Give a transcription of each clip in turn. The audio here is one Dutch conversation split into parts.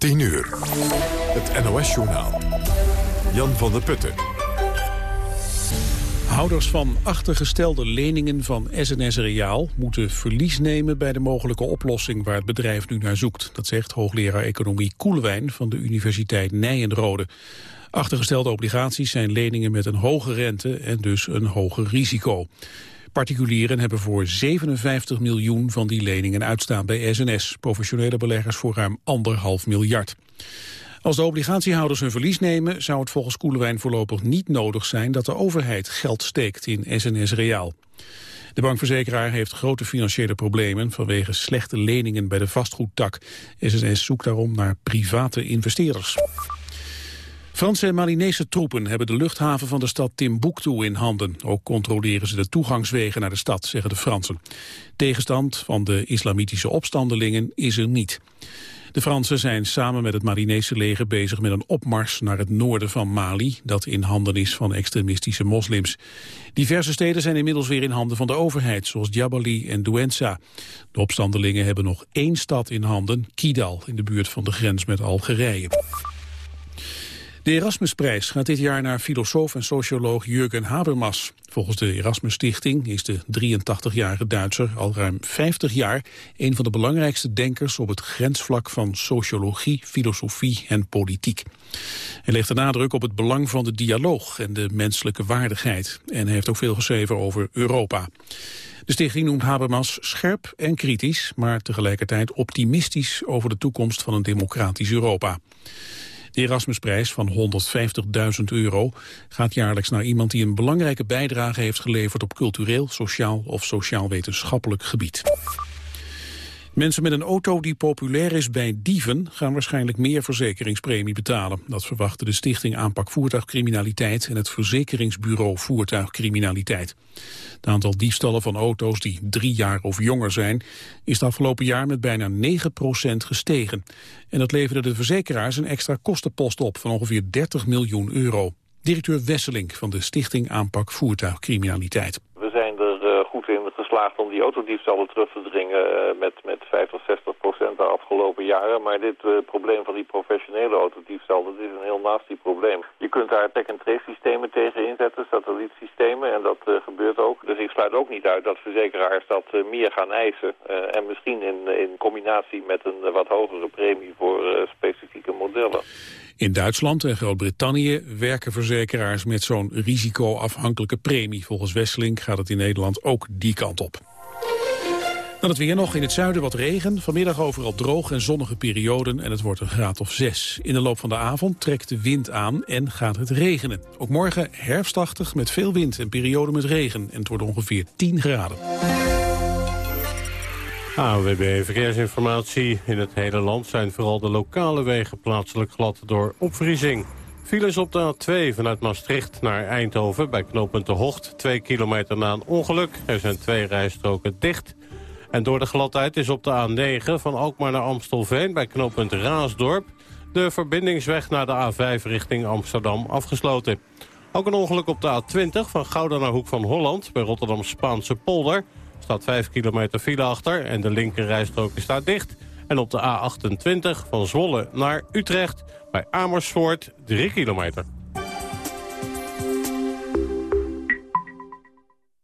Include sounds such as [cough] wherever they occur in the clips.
10 uur. Het NOS-journaal. Jan van der Putten. Houders van achtergestelde leningen van SNS Reaal moeten verlies nemen bij de mogelijke oplossing waar het bedrijf nu naar zoekt. Dat zegt hoogleraar economie Koelewijn van de Universiteit Nijenrode. Achtergestelde obligaties zijn leningen met een hoge rente en dus een hoger risico. Particulieren hebben voor 57 miljoen van die leningen uitstaan bij SNS. Professionele beleggers voor ruim anderhalf miljard. Als de obligatiehouders hun verlies nemen... zou het volgens Koelewijn voorlopig niet nodig zijn... dat de overheid geld steekt in SNS Reaal. De bankverzekeraar heeft grote financiële problemen... vanwege slechte leningen bij de vastgoedtak. SNS zoekt daarom naar private investeerders. Franse en Malinese troepen hebben de luchthaven van de stad Timbuktu in handen. Ook controleren ze de toegangswegen naar de stad, zeggen de Fransen. Tegenstand van de islamitische opstandelingen is er niet. De Fransen zijn samen met het Malinese leger bezig met een opmars naar het noorden van Mali, dat in handen is van extremistische moslims. Diverse steden zijn inmiddels weer in handen van de overheid, zoals Djabali en Douenza. De opstandelingen hebben nog één stad in handen, Kidal, in de buurt van de grens met Algerije. De Erasmusprijs gaat dit jaar naar filosoof en socioloog Jurgen Habermas. Volgens de Erasmus Stichting is de 83-jarige Duitser al ruim 50 jaar een van de belangrijkste denkers op het grensvlak van sociologie, filosofie en politiek. Hij legt de nadruk op het belang van de dialoog en de menselijke waardigheid en heeft ook veel geschreven over Europa. De stichting noemt Habermas scherp en kritisch, maar tegelijkertijd optimistisch over de toekomst van een democratisch Europa. De Erasmusprijs van 150.000 euro gaat jaarlijks naar iemand die een belangrijke bijdrage heeft geleverd op cultureel, sociaal of sociaal-wetenschappelijk gebied. Mensen met een auto die populair is bij dieven gaan waarschijnlijk meer verzekeringspremie betalen. Dat verwachten de Stichting Aanpak Voertuigcriminaliteit en het Verzekeringsbureau Voertuigcriminaliteit. Het aantal diefstallen van auto's die drie jaar of jonger zijn is het afgelopen jaar met bijna 9% gestegen. En dat leverde de verzekeraars een extra kostenpost op van ongeveer 30 miljoen euro. Directeur Wesseling van de Stichting Aanpak Voertuigcriminaliteit geslaagd om die autodiefstallen terug te dringen eh, met, met 50, 60 procent de afgelopen jaren. Maar dit uh, probleem van die professionele autodiefstal, dat is een heel nasty probleem. Je kunt daar track-and-trace systemen tegen inzetten, satellietsystemen, en dat gebeurt ook. Dus ik sluit ook niet uit dat verzekeraars dat meer gaan eisen. en misschien in, in combinatie met een wat hogere premie voor specifieke modellen. In Duitsland en Groot-Brittannië werken verzekeraars met zo'n risicoafhankelijke premie. Volgens Wesseling gaat het in Nederland ook die kant op. Dan het weer nog in het zuiden wat regen. Vanmiddag overal droog en zonnige perioden en het wordt een graad of 6. In de loop van de avond trekt de wind aan en gaat het regenen. Ook morgen herfstachtig met veel wind en perioden met regen. En het wordt ongeveer 10 graden. AWB Verkeersinformatie. In het hele land zijn vooral de lokale wegen plaatselijk glad door opvriezing. Files op de A2 vanuit Maastricht naar Eindhoven bij knooppunt De Hocht. Twee kilometer na een ongeluk. Er zijn twee rijstroken dicht. En door de gladheid is op de A9 van Alkmaar naar Amstelveen... bij knooppunt Raasdorp de verbindingsweg naar de A5 richting Amsterdam afgesloten. Ook een ongeluk op de A20 van Gouda naar Hoek van Holland... bij Rotterdam Spaanse polder staat 5 kilometer file achter en de linkerrijstrook is daar dicht. En op de A28 van Zwolle naar Utrecht bij Amersfoort 3 kilometer.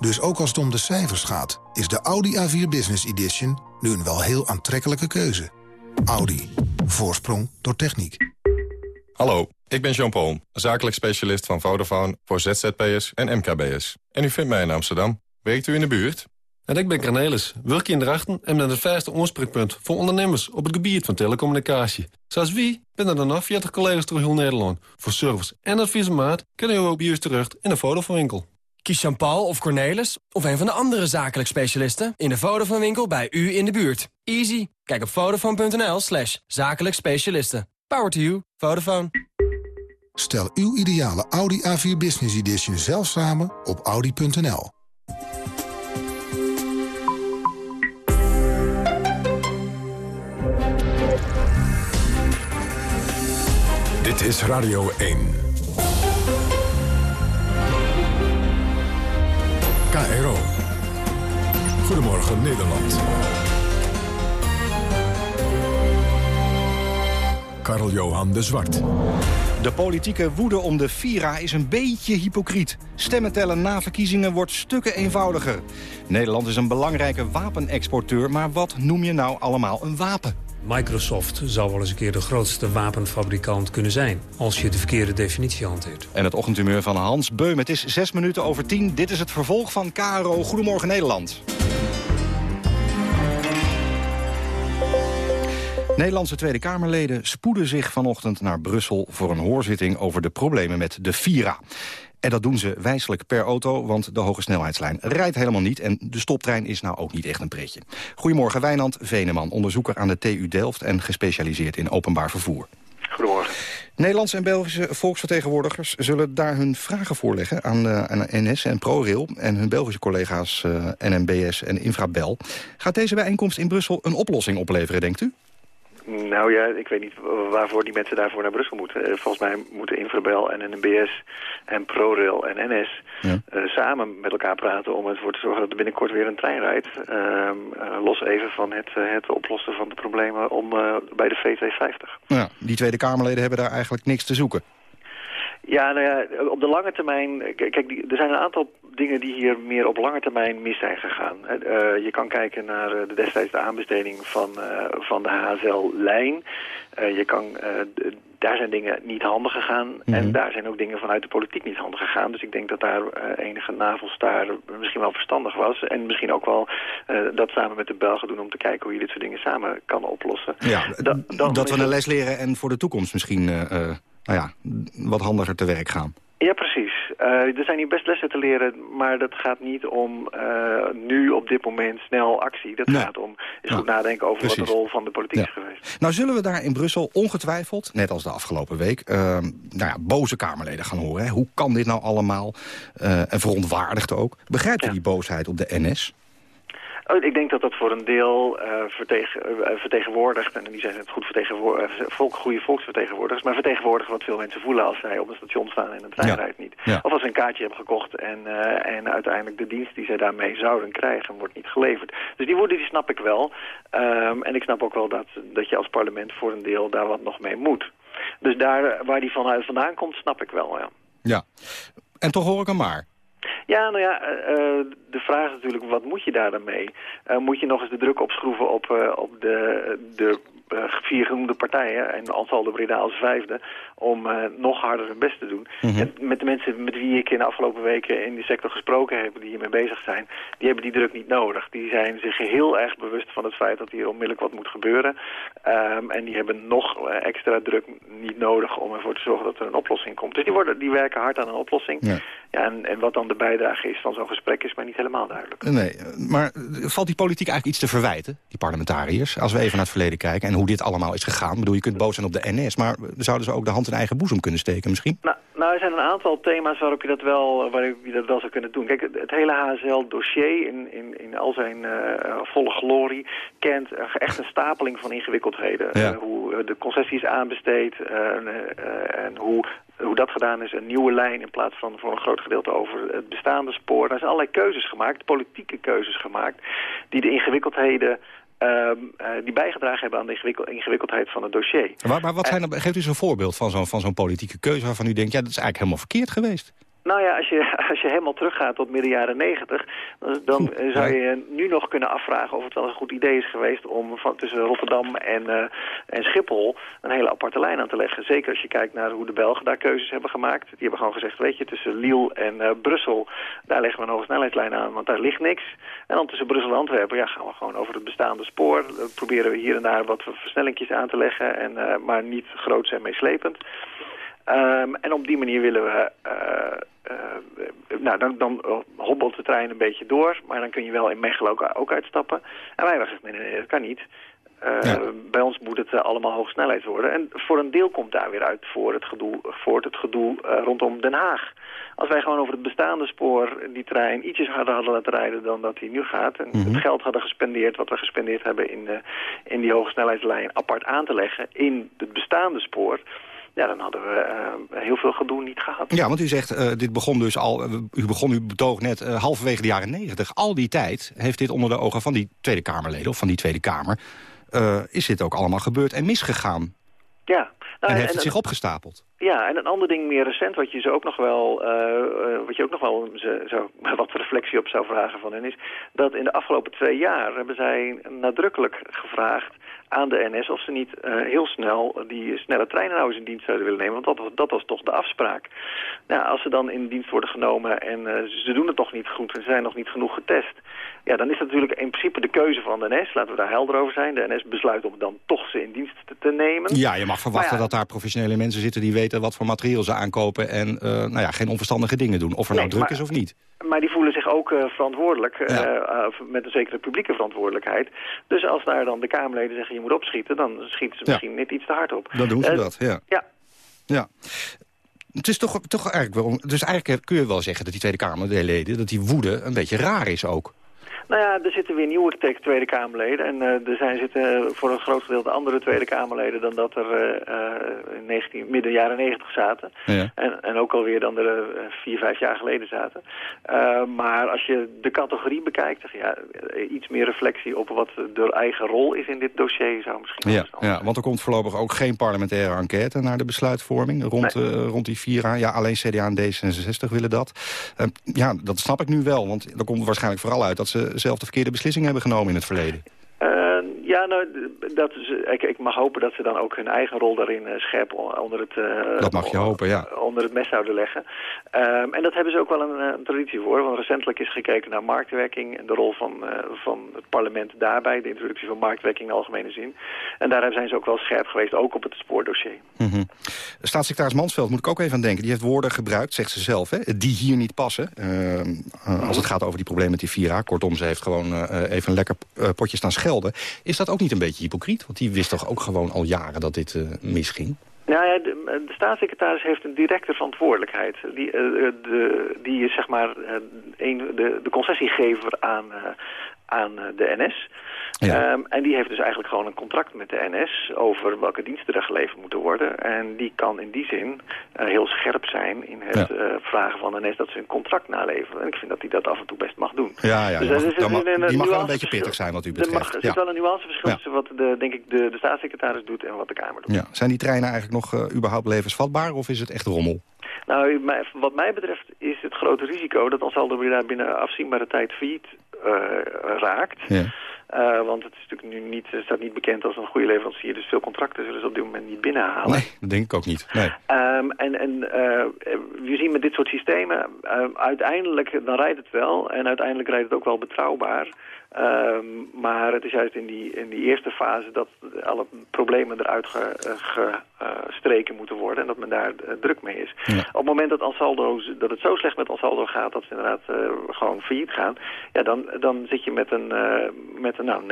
Dus ook als het om de cijfers gaat, is de Audi A4 Business Edition nu een wel heel aantrekkelijke keuze. Audi. Voorsprong door techniek. Hallo, ik ben Jean-Paul, zakelijk specialist van Vodafone voor ZZP'ers en MKB'ers. En u vindt mij in Amsterdam. Werkt u in de buurt? En ik ben Cornelis, werk in Drachten en ben het vijfde oorspreekpunt voor ondernemers op het gebied van telecommunicatie. Zoals wie binnen er nog 40 collega's door heel Nederland. Voor service en adviesmaat kunnen u ook bij u terug in de Vodafone winkel. Kies Jean-Paul of Cornelis of een van de andere zakelijk specialisten in de Vodafone winkel bij u in de buurt. Easy. Kijk op vodafone.nl slash zakelijk specialisten. Power to you. Vodafone. Stel uw ideale Audi A4 Business Edition zelf samen op audi.nl. Dit is Radio 1. KRO. Goedemorgen Nederland. Karl-Johan de Zwart. De politieke woede om de Vira is een beetje hypocriet. Stemmen tellen na verkiezingen wordt stukken eenvoudiger. Nederland is een belangrijke wapenexporteur, maar wat noem je nou allemaal een wapen? Microsoft zou wel eens een keer de grootste wapenfabrikant kunnen zijn... als je de verkeerde definitie hanteert. En het ochtendhumeur van Hans Beum. Het is zes minuten over tien. Dit is het vervolg van KRO Goedemorgen Nederland. Nederlandse Tweede Kamerleden spoeden zich vanochtend naar Brussel... voor een hoorzitting over de problemen met de Vira. En dat doen ze wijselijk per auto, want de hoge snelheidslijn rijdt helemaal niet. En de stoptrein is nou ook niet echt een pretje. Goedemorgen, Wijnand Veneman, onderzoeker aan de TU Delft... en gespecialiseerd in openbaar vervoer. Goedemorgen. Nederlandse en Belgische volksvertegenwoordigers zullen daar hun vragen voorleggen aan, uh, aan NS en ProRail en hun Belgische collega's uh, NMBS en Infrabel. Gaat deze bijeenkomst in Brussel een oplossing opleveren, denkt u? Nou ja, ik weet niet waarvoor die mensen daarvoor naar Brussel moeten. Eh, volgens mij moeten Infrabel en NMBS en ProRail en NS ja. uh, samen met elkaar praten om ervoor te zorgen dat er binnenkort weer een trein rijdt. Uh, uh, los even van het, het oplossen van de problemen om, bij de V250. Ja, die Tweede Kamerleden hebben daar eigenlijk niks te zoeken. Ja, nou ja, op de lange termijn... Kijk, er zijn een aantal dingen die hier meer op lange termijn mis zijn gegaan. Uh, je kan kijken naar de destijds de aanbesteding van, uh, van de HSL-lijn. Uh, je kan, daar zijn dingen niet handig gegaan. Mm -hmm. En daar zijn ook dingen vanuit de politiek niet handig gegaan. Dus ik denk dat daar enige navelstaar misschien wel verstandig was. En misschien ook wel dat samen met de Belgen doen om te kijken hoe je dit soort dingen samen kan oplossen. Ja, da dat we een les leren en voor de toekomst misschien nou ja, wat handiger te werk gaan. Ja, precies. Uh, er zijn hier best lessen te leren, maar dat gaat niet om uh, nu op dit moment snel actie. Dat nee. gaat om eens goed nadenken over precies. wat de rol van de politiek ja. is geweest. Nou zullen we daar in Brussel ongetwijfeld, net als de afgelopen week, uh, nou ja, boze Kamerleden gaan horen. Hè? Hoe kan dit nou allemaal? en verontwaardigd ook. Begrijpt u ja. die boosheid op de NS? Oh, ik denk dat dat voor een deel uh, vertegen, uh, vertegenwoordigt, en die zijn het goed vertegenwoordigd, volk, goede volksvertegenwoordigers, maar vertegenwoordigen wat veel mensen voelen als zij op een station staan en een trein ja. rijdt niet. Ja. Of als ze een kaartje hebben gekocht en, uh, en uiteindelijk de dienst die zij daarmee zouden krijgen wordt niet geleverd. Dus die woede die snap ik wel. Um, en ik snap ook wel dat, dat je als parlement voor een deel daar wat nog mee moet. Dus daar waar die vanuit vandaan komt, snap ik wel, ja. Ja, en toch hoor ik hem maar. Ja, nou ja, uh, de vraag is natuurlijk, wat moet je daar dan mee? Uh, moet je nog eens de druk opschroeven op, op de, de vier genoemde partijen... en Ansal de Breda als vijfde, om nog harder hun best te doen. Mm -hmm. met de mensen met wie ik in de afgelopen weken in die sector gesproken heb... die hiermee bezig zijn, die hebben die druk niet nodig. Die zijn zich heel erg bewust van het feit dat hier onmiddellijk wat moet gebeuren. Um, en die hebben nog extra druk niet nodig om ervoor te zorgen dat er een oplossing komt. Dus die, worden, die werken hard aan een oplossing. Ja. Ja, en, en wat dan de bijdrage is van zo'n gesprek is mij niet helemaal duidelijk. Nee, maar valt die politiek eigenlijk iets te verwijten, die parlementariërs? Als we even naar het verleden kijken en hoe dit allemaal is gegaan. Ik bedoel, je kunt boos zijn op de NS, maar zouden ze ook de hand in eigen boezem kunnen steken misschien? Nou, nou er zijn een aantal thema's waarop je dat wel, waarop je dat wel zou kunnen doen. Kijk, het, hele HSL-dossier in, in, in al zijn uh, volle glorie kent echt een stapeling van ingewikkeldheden. Ja. Uh, hoe de concessie is aanbesteed en hoe hoe dat gedaan is, een nieuwe lijn in plaats van voor een groot gedeelte over het bestaande spoor. Daar zijn allerlei keuzes gemaakt, politieke keuzes gemaakt, die de ingewikkeldheden Um, uh, die bijgedragen hebben aan de ingewikkel ingewikkeldheid van het dossier. Maar, wat zijn, geeft u zo'n voorbeeld van zo'n zo'n politieke keuze waarvan u denkt... ja, dat is eigenlijk helemaal verkeerd geweest? Nou ja, als je, [laughs] als je helemaal teruggaat tot midden jaren negentig... dan, [laughs] zou je nu nog kunnen afvragen of het wel een goed idee is geweest... om van, tussen Rotterdam en, uh, en Schiphol een hele aparte lijn aan te leggen. Zeker als je kijkt naar hoe de Belgen daar keuzes hebben gemaakt. Die hebben gewoon gezegd, weet je, tussen Lille en uh, Brussel... daar leggen we een hoge snelheidslijn aan, want daar ligt niks. En dan tussen Brussel en Antwerpen ja, gaan we gewoon over het bestaande spoor. Dan proberen we hier en daar wat versnellingjes aan te leggen... En, uh, maar niet groot en meeslepend. Um, en op die manier willen we... Uh, uh, nou, dan, dan hobbelt de trein een beetje door. Maar dan kun je wel in Mechelen ook, ook uitstappen. En wij hebben gezegd, nee, nee, nee, dat kan niet. Uh, ja. Bij ons moet het allemaal hoge snelheid worden. En voor een deel komt daar weer uit voor het gedoe, voort het gedoe rondom Den Haag. Als wij gewoon over het bestaande spoor die trein ietsjes harder hadden laten rijden dan dat hij nu gaat. En mm -hmm. het geld hadden gespendeerd wat we gespendeerd hebben in, de, in die hoge snelheidslijn apart aan te leggen in het bestaande spoor ja, dan hadden we uh, heel veel gedoe niet gehad. Ja, want u zegt, uh, dit begon dus al, uh, u begon uw betoog net halverwege de jaren negentig. Al die tijd heeft dit onder de ogen van die Tweede Kamerleden, of van die Tweede Kamer, is dit ook allemaal gebeurd en misgegaan. Ja. Nou, en heeft en, het zich opgestapeld. Ja, en een ander ding meer recent, wat je, ze ook nog wel, wat je ook nog wel ze, zo, [laughs] wat reflectie op zou vragen van hen is, dat in de afgelopen twee jaar hebben zij nadrukkelijk gevraagd aan de NS of ze niet uh, heel snel die snelle treinen nou eens in dienst zouden willen nemen. Want dat, dat was toch de afspraak. Nou, als ze dan in dienst worden genomen en uh, ze doen het nog niet goed en ze zijn nog niet genoeg getest. Ja, dan is dat natuurlijk in principe de keuze van de NS. Laten we daar helder over zijn. De NS besluit om dan toch ze in dienst te, te nemen. Ja, je mag verwachten ja, dat daar professionele mensen zitten die weten wat voor materieel ze aankopen. En uh, nou ja, geen onverstandige dingen doen. Of er nee, nou druk maar, is of niet. Maar die voelen zich ook verantwoordelijk, ja. met een zekere publieke verantwoordelijkheid. Dus als daar dan de Kamerleden zeggen je moet opschieten, dan schieten ze misschien ja. net iets te hard op. Dan doen ze dat, ja. Ja. ja. Het is toch, toch eigenlijk wel... Dus eigenlijk kun je wel zeggen dat die Tweede Kamerleden... dat die woede een beetje raar is ook. Nou ja, er zitten weer nieuwe Tweede Kamerleden. En uh, er zijn, zitten voor een groot gedeelte andere Tweede Kamerleden... dan dat er uh, in 19, midden jaren 90 zaten. Ja. En, en ook alweer dan er vier, vijf jaar geleden zaten. Uh, maar als je de categorie bekijkt... zeg ja, iets meer reflectie op wat de eigen rol is in dit dossier... zou misschien ja, ja, want er komt voorlopig ook geen parlementaire enquête... naar de besluitvorming rond, nee. rond die Vira. Ja, alleen CDA en D66 willen dat. ja, dat snap ik nu wel, want er komt waarschijnlijk vooral uit... dat ze zelf de verkeerde beslissing hebben genomen in het verleden. Ja, nou, dat is, ik, ik, mag hopen dat ze dan ook hun eigen rol daarin uh, scherp onder het, uh, dat mag je hopen, ja. onder het mes zouden leggen. Um, en dat hebben ze ook wel een, een, traditie voor. Want recentelijk is gekeken naar marktwerking en de rol van, uh, van het parlement daarbij. De introductie van marktwerking in algemene zin. En daar zijn ze ook wel scherp geweest, ook op het spoordossier. Mm -hmm. Staatssecretaris Mansveld moet ik ook even aan denken. Die heeft woorden gebruikt, zegt ze zelf, hè, die hier niet passen. als het gaat over die problemen met die Vira. Kortom, ze heeft gewoon even een lekker potje staan schelden. Is dat ook niet een beetje hypocriet? Want die wist toch ook gewoon al jaren dat dit uh, misging? Nou ja, de, de, staatssecretaris heeft een directe verantwoordelijkheid. Die, uh, de, die is zeg maar uh, een, de, de concessiegever aan, aan de NS. Ja. Um, en die heeft dus eigenlijk gewoon een contract met de NS over welke diensten er geleverd moeten worden. En die kan in die zin uh, heel scherp zijn in het ja. uh, vragen van de NS dat ze een contract naleveren. En ik vind dat hij dat af en toe best mag doen. Ja, ja, dus mag, is mag, een, die mag wel een beetje pittig zijn wat u betreft. Er, mag, er zit wel een nuanceverschil tussen wat de, denk ik, de, de staatssecretaris doet en wat de Kamer doet. Ja. Zijn die treinen eigenlijk nog uh, überhaupt levensvatbaar of is het echt rommel? Nou, wat mij betreft is het grote risico dat Ansaldo daar binnen afzienbare tijd failliet raakt. Ja. Uh, want het is natuurlijk nu niet, staat niet bekend als een goede leverancier. Dus veel contracten zullen ze op dit moment niet binnenhalen. Nee, dat denk ik ook niet. Nee. Um, en en uh, we zien met dit soort systemen, uh, uiteindelijk dan rijdt het wel. En uiteindelijk rijdt het ook wel betrouwbaar. Um, maar het is juist in die, in die eerste fase dat alle problemen eruit gestreken moeten worden. En dat men daar druk mee is. Ja. Op het moment dat, Ansaldo, dat het zo slecht met Ansaldo gaat dat ze inderdaad gewoon failliet gaan. Ja, dan, dan zit je met een, met een nou,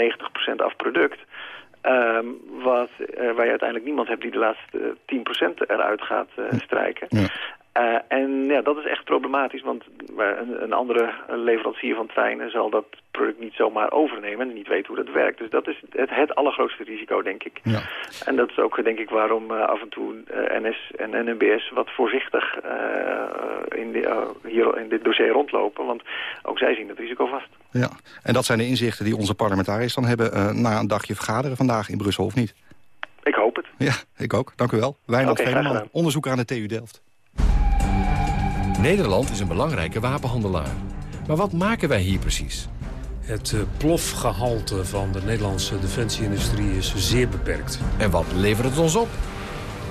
90% af product. Um, wat, uh, waar je uiteindelijk niemand hebt die de laatste uh, 10% eruit gaat uh, strijken. Ja. Uh, en ja, dat is echt problematisch, want een, een andere leverancier van treinen zal dat product niet zomaar overnemen en niet weten hoe dat werkt. Dus dat is het, het allergrootste risico, denk ik. Ja. En dat is ook, denk ik, waarom uh, af en toe NS en NMBS wat voorzichtig in, de, hier in dit dossier rondlopen. Want ook zij zien het risico vast. Ja, en dat zijn de inzichten die onze parlementariërs dan hebben na een dagje vergaderen vandaag in Brussel, of niet? Ik hoop het. Ja, ik ook. Dank u wel. Wijnald okay, Veneman, onderzoeker aan de TU Delft. Nederland is een belangrijke wapenhandelaar. Maar wat maken wij hier precies? Het uh, plofgehalte van de Nederlandse defensieindustrie is zeer beperkt. En wat levert het ons op?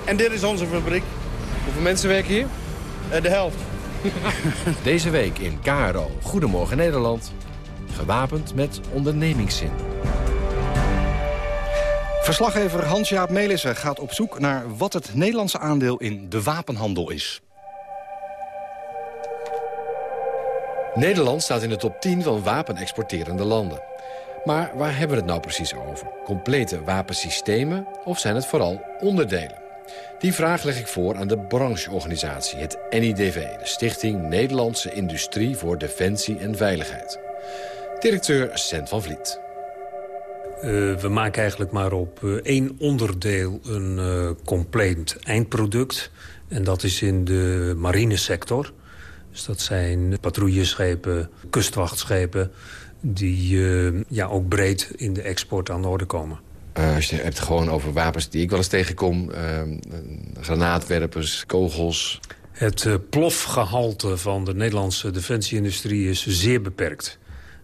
En dit is onze fabriek. Hoeveel mensen werken hier? Uh, de helft. [laughs] Deze week in KRO Goedemorgen Nederland. Gewapend met ondernemingszin. Verslaggever Hans-Jaap Melissen gaat op zoek naar wat het Nederlandse aandeel in de wapenhandel is. Nederland staat in de top 10 van wapenexporterende landen. Maar waar hebben we het nou precies over? Complete wapensystemen of zijn het vooral onderdelen? Die vraag leg ik voor aan de brancheorganisatie, het NIDV... de Stichting Nederlandse Industrie voor Defensie en Veiligheid. Directeur Sent van Vliet. Uh, we maken eigenlijk maar op uh, één onderdeel een uh, compleet eindproduct. En dat is in de marinesector. Dus dat zijn patrouilleschepen, kustwachtschepen... die ja, ook breed in de export aan de orde komen. als je het hebt gewoon over wapens die ik wel eens tegenkom... granaatwerpers, kogels... Het plofgehalte van de Nederlandse defensieindustrie is zeer beperkt.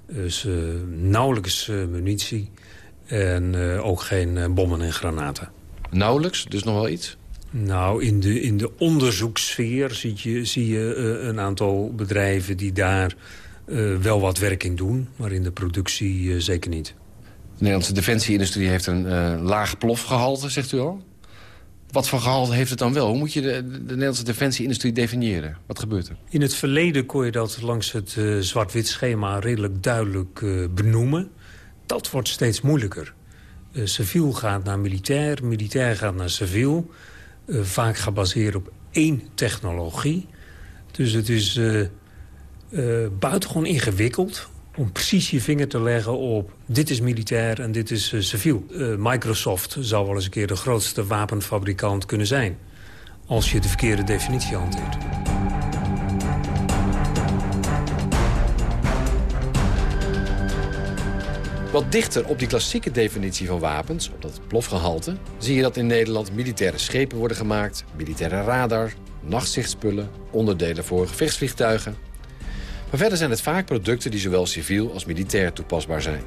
Dus nauwelijks munitie en uh, ook geen uh, bommen en granaten. Nauwelijks? Dus nog wel iets? Nou, in de, in de onderzoekssfeer zie je, zie je uh, een aantal bedrijven die daar wel wat werking doen. Maar in de productie zeker niet. De Nederlandse defensieindustrie heeft een laag plofgehalte, zegt u al. Wat voor gehalte heeft het dan wel? Hoe moet je de, de Nederlandse defensieindustrie definiëren? Wat gebeurt er? In het verleden kon je dat langs het zwart-wit schema redelijk duidelijk benoemen dat wordt steeds moeilijker. Civiel gaat naar militair, militair gaat naar civiel. Uh, vaak gebaseerd op één technologie. Dus het is uh, buitengewoon ingewikkeld om precies je vinger te leggen op... dit is militair en dit is civiel. Microsoft zou wel eens een keer de grootste wapenfabrikant kunnen zijn... als je de verkeerde definitie hanteert. Wat dichter op die klassieke definitie van wapens, op dat plofgehalte... zie je dat in Nederland militaire schepen worden gemaakt... militaire radar, nachtzichtsspullen, onderdelen voor gevechtsvliegtuigen. Maar verder zijn het vaak producten die zowel civiel als militair toepasbaar zijn.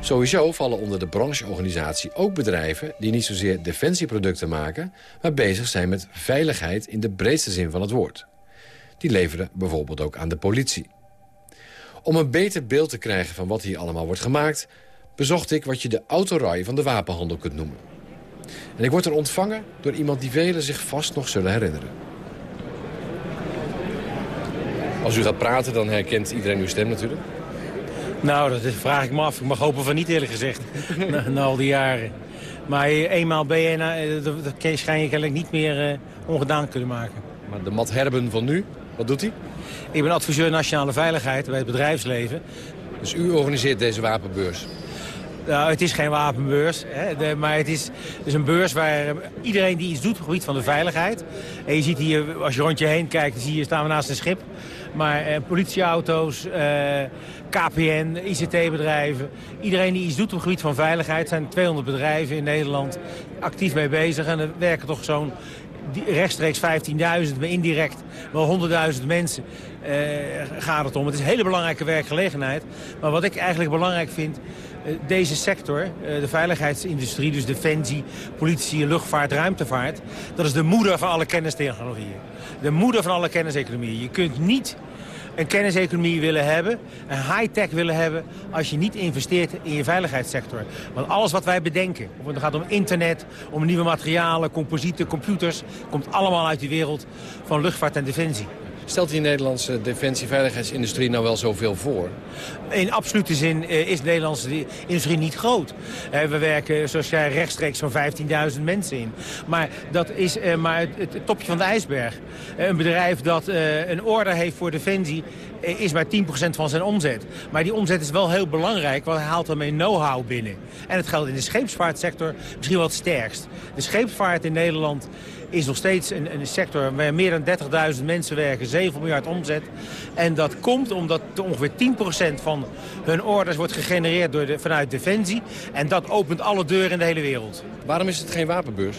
Sowieso vallen onder de brancheorganisatie ook bedrijven... die niet zozeer defensieproducten maken... maar bezig zijn met veiligheid in de breedste zin van het woord. Die leveren bijvoorbeeld ook aan de politie. Om een beter beeld te krijgen van wat hier allemaal wordt gemaakt... bezocht ik wat je de autorij van de wapenhandel kunt noemen. En ik word er ontvangen door iemand die velen zich vast nog zullen herinneren. Als u gaat praten, dan herkent iedereen uw stem natuurlijk. Nou, dat vraag ik me af. Ik mag hopen van niet eerlijk gezegd. [laughs] na, na, al die jaren. Maar eenmaal ben je, nou, dat, schijn je eigenlijk niet meer uh, ongedaan kunnen maken. Maar de Matt Herben van nu, wat doet hij? Ik ben adviseur nationale veiligheid bij het bedrijfsleven. Dus u organiseert deze wapenbeurs? Nou, het is geen wapenbeurs, hè, de, maar het is, het is een beurs waar iedereen die iets doet op het gebied van de veiligheid. En je ziet hier, als je rond je heen kijkt, zie je, staan we naast een schip. Maar eh, politieauto's, eh, KPN, ICT-bedrijven. Iedereen die iets doet op het gebied van veiligheid. zijn 200 bedrijven in Nederland actief mee bezig. En er werken toch zo'n rechtstreeks 15.000, maar indirect wel 100.000 mensen uh, gaat het om. Het is een hele belangrijke werkgelegenheid. Maar wat ik eigenlijk belangrijk vind, uh, deze sector, uh, de veiligheidsindustrie, dus defensie, politie, luchtvaart, ruimtevaart, dat is de moeder van alle kennistechnologieën. De moeder van alle kenniseconomieën. Je kunt niet een kenniseconomie willen hebben, een high-tech willen hebben... als je niet investeert in je veiligheidssector. Want alles wat wij bedenken, of het gaat om internet, om nieuwe materialen, composieten, computers... komt allemaal uit die wereld van luchtvaart en defensie. Stelt die Nederlandse defensie-veiligheidsindustrie nou wel zoveel voor? In absolute zin is de Nederlandse industrie niet groot. We werken, zoals jij, rechtstreeks van 15.000 mensen in. Maar dat is maar het topje van de ijsberg. Een bedrijf dat een order heeft voor defensie is maar 10% van zijn omzet. Maar die omzet is wel heel belangrijk, want hij haalt daarmee know-how binnen. En het geldt in de scheepsvaartsector misschien wel het sterkst. De scheepsvaart in Nederland is nog steeds een, een sector waar meer dan 30.000 mensen werken, 7 miljard omzet. En dat komt omdat ongeveer 10% van hun orders wordt gegenereerd door de, vanuit Defensie. En dat opent alle deuren in de hele wereld. Waarom is het geen wapenbeurs?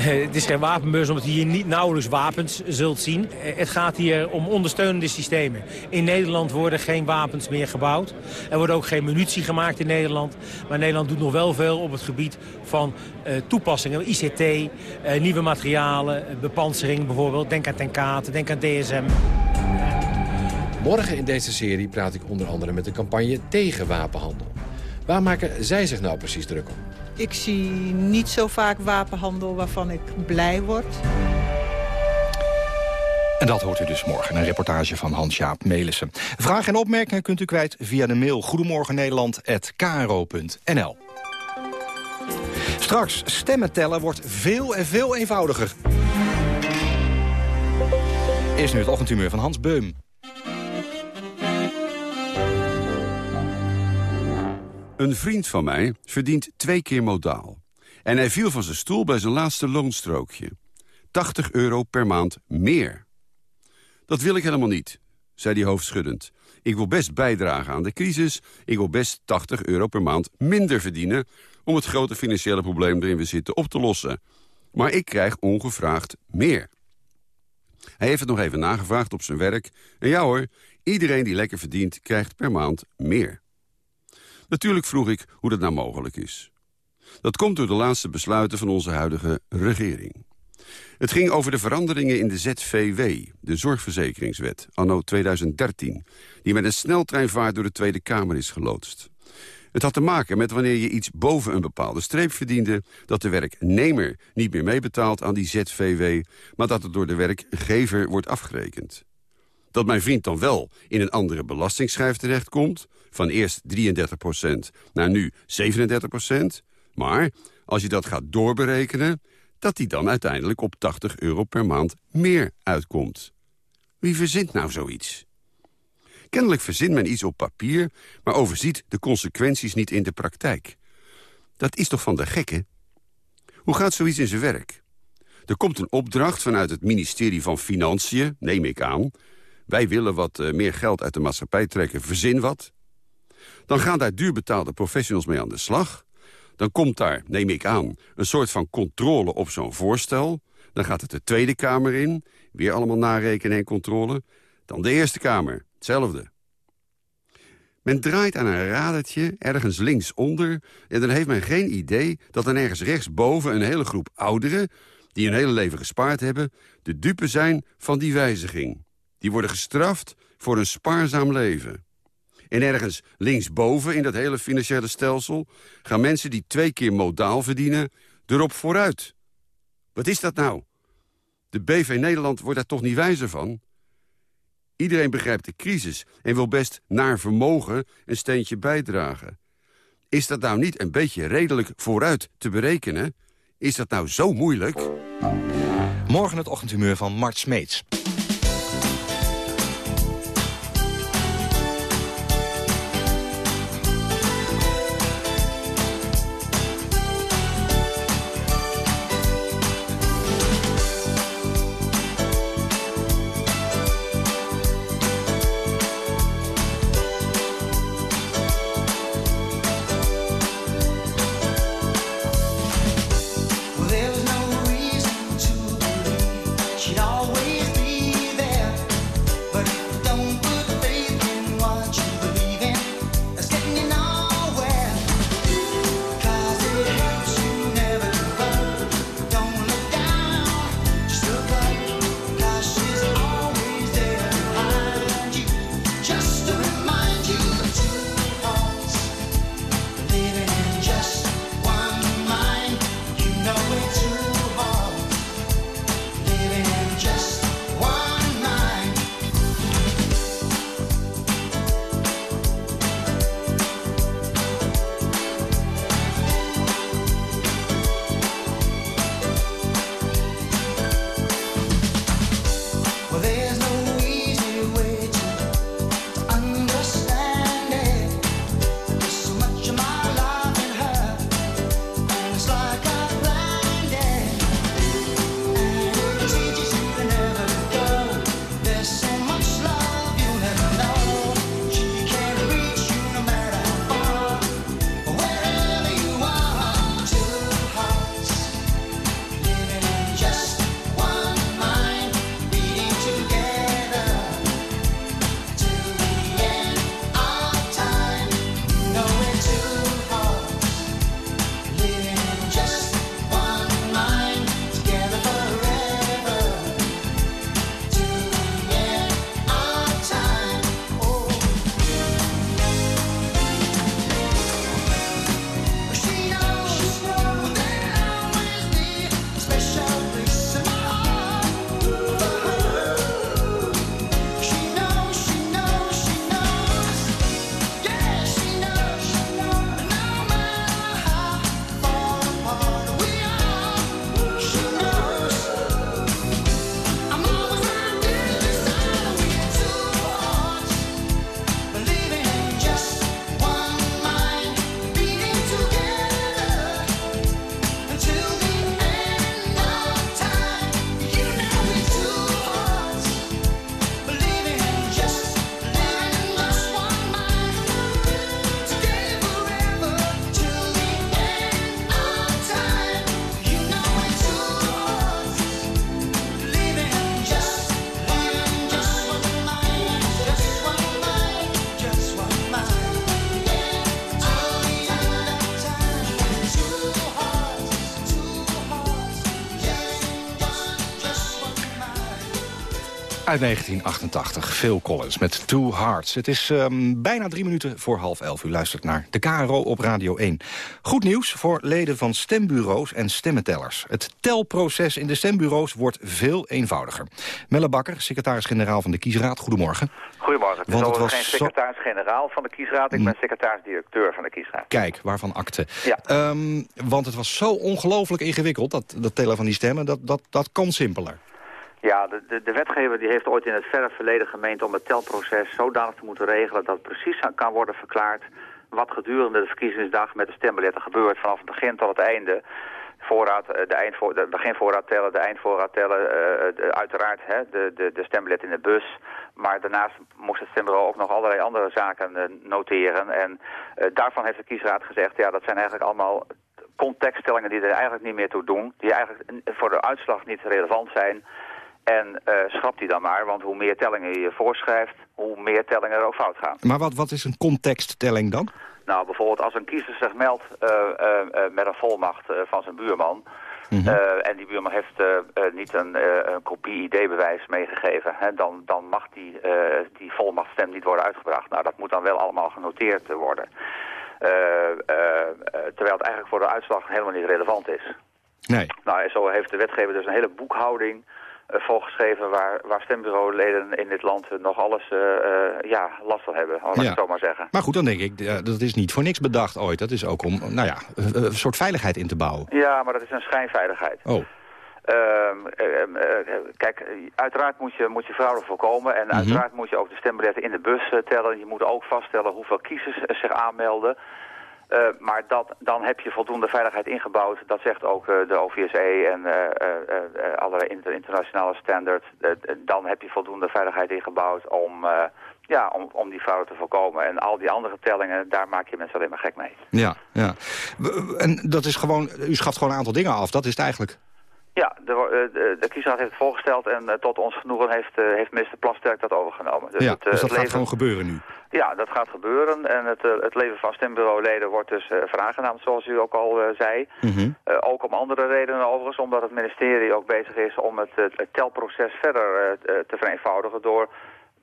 Het is geen wapenbeurs omdat je hier niet nauwelijks wapens zult zien. Eh, het gaat hier om ondersteunende systemen. In Nederland worden geen wapens meer gebouwd. Er wordt ook geen munitie gemaakt in Nederland. Maar Nederland doet nog wel veel op het gebied van uh, toepassingen. ICT, nieuwe materialen, bepansering bijvoorbeeld. Denk aan Tenkaten, denk aan DSM. Morgen in deze serie praat ik onder andere met de campagne tegen wapenhandel. Waar maken zij zich nou precies druk om? Ik zie niet zo vaak wapenhandel waarvan ik blij word. En dat hoort u dus morgen, een reportage van Hans-Jaap Melissen. Vragen en opmerkingen kunt u kwijt via de mail goedemorgennederland.kro.nl. Straks, stemmen tellen wordt veel en veel eenvoudiger. Is nu het ochtendhumeur van Hans Beum. Een vriend van mij verdient twee keer modaal. En hij viel van zijn stoel bij zijn laatste loonstrookje. 80 euro per maand meer. Dat wil ik helemaal niet, zei hij hoofdschuddend. Ik wil best bijdragen aan de crisis. Ik wil best 80 euro per maand minder verdienen... om het grote financiële probleem waarin we zitten op te lossen. Maar ik krijg ongevraagd meer. Hij heeft het nog even nagevraagd op zijn werk. En ja hoor, iedereen die lekker verdient krijgt per maand meer. Natuurlijk vroeg ik hoe dat nou mogelijk is. Dat komt door de laatste besluiten van onze huidige regering. Het ging over de veranderingen in de ZVW, de Zorgverzekeringswet, anno 2013... die met een sneltreinvaart door de Tweede Kamer is geloodst. Het had te maken met wanneer je iets boven een bepaalde streep verdiende... dat de werknemer niet meer meebetaalt aan die ZVW... maar dat het door de werkgever wordt afgerekend. Dat mijn vriend dan wel in een andere belastingsschijf terechtkomt... van eerst 33% naar nu 37% maar als je dat gaat doorberekenen... dat die dan uiteindelijk op 80 euro per maand meer uitkomt. Wie verzint nou zoiets? Kennelijk verzint men iets op papier... maar overziet de consequenties niet in de praktijk. Dat is toch van de gekke? Hoe gaat zoiets in zijn werk? Er komt een opdracht vanuit het ministerie van Financiën, neem ik aan... Wij willen wat uh, meer geld uit de maatschappij trekken, verzin wat. Dan gaan daar duurbetaalde professionals mee aan de slag. Dan komt daar, neem ik aan, een soort van controle op zo'n voorstel. Dan gaat het de Tweede Kamer in, weer allemaal narekenen en controle. Dan de Eerste Kamer, hetzelfde. Men draait aan een radertje, ergens linksonder... en dan heeft men geen idee dat dan ergens rechtsboven een hele groep ouderen... die hun hele leven gespaard hebben, de dupe zijn van die wijziging. Die worden gestraft voor een spaarzaam leven. En ergens linksboven in dat hele financiële stelsel... gaan mensen die twee keer modaal verdienen erop vooruit. Wat is dat nou? De BV Nederland wordt daar toch niet wijzer van? Iedereen begrijpt de crisis en wil best naar vermogen een steentje bijdragen. Is dat nou niet een beetje redelijk vooruit te berekenen? Is dat nou zo moeilijk? Morgen het ochtendhumeur van Mart Smeets. Uit 1988, Phil Collins met Two Hearts. Het is um, bijna drie minuten voor half elf. U luistert naar de KRO op Radio 1. Goed nieuws voor leden van stembureaus en stemmentellers. Het telproces in de stembureaus wordt veel eenvoudiger. Melle Bakker, secretaris-generaal van de Kiesraad. Goedemorgen. Goedemorgen. Ik ben was geen secretaris-generaal van de Kiesraad. Ik ben secretaris-directeur van de Kiesraad. Kijk, waarvan akte. Ja. Ehm, want het was zo ongelooflijk ingewikkeld, dat, dat tellen van die stemmen. Dat, dat, dat kan simpeler. Ja, de, de, de wetgever die heeft ooit in het verre verleden gemeend om het telproces zodanig te moeten regelen dat precies kan worden verklaard wat gedurende de verkiezingsdag met de stembiljetten gebeurt vanaf het begin tot het einde. Voorraad, eh, de, eindvoor, de beginvoorraad tellen, de eindvoorraad tellen, eh, uiteraard hè, de, de, de stembiljet in de bus. Maar daarnaast moest het stembureau ook nog allerlei andere zaken eh, noteren. En daarvan heeft de kiesraad gezegd, ja dat zijn eigenlijk allemaal contextstellingen die er eigenlijk niet meer toe doen. Die eigenlijk voor de uitslag niet relevant zijn. En eh schrap die dan maar, want hoe meer tellingen je voorschrijft, hoe meer tellingen er ook fout gaan. Maar wat, wat is een contexttelling dan? Nou, bijvoorbeeld als een kiezer zich meldt eh, eh, met een volmacht van zijn buurman... eh, en die buurman heeft niet een, een kopie ID-bewijs meegegeven... Hè, dan, dan mag die, die volmachtstem niet worden uitgebracht. Nou, dat moet dan wel allemaal genoteerd worden. Terwijl het eigenlijk voor de uitslag helemaal niet relevant is. Nee. Nou, en zo heeft de wetgever dus een hele boekhouding volgeschreven... waar, waar stembureauleden in dit land eh, nog alles eh, eh, ja, last van hebben, laat ik Ja. het zo maar zeggen. Maar goed, dan denk ik, eh, dat is niet voor niks bedacht ooit. Dat is ook om, nou ja, een, soort veiligheid in te bouwen. Ja, maar dat is een schijnveiligheid. Oh. Ehm, ehm, eh, kijk, eh, uiteraard moet je, moet je fraude voorkomen. En uiteraard moet je ook de stembiljetten in de bus eh, tellen. Je moet ook vaststellen hoeveel kiezers eh, zich aanmelden. Eh, maar dat, dan heb je voldoende veiligheid ingebouwd. Dat zegt ook eh, de OVSE en eh, allerlei inter- internationale standards. Dan heb je voldoende veiligheid ingebouwd om, ja, om, om die fraude te voorkomen. En al die andere tellingen, daar maak je mensen alleen maar gek mee. Ja, ja. En dat is gewoon, u schaft gewoon een aantal dingen af. Dat is het eigenlijk. Ja, de, eh, de, de kiesraad heeft het voorgesteld en eh, tot ons genoegen heeft, eh, heeft minister Plasterk dat overgenomen. ja, het, dus dat het gaat leven- gewoon gebeuren nu. Ja, dat gaat gebeuren en het, het leven van stembureauleden wordt dus veraangenaamd, zoals u ook al zei. Mhm. Ook om andere redenen overigens, omdat het ministerie ook bezig is om het, telproces verder te- vereenvoudigen door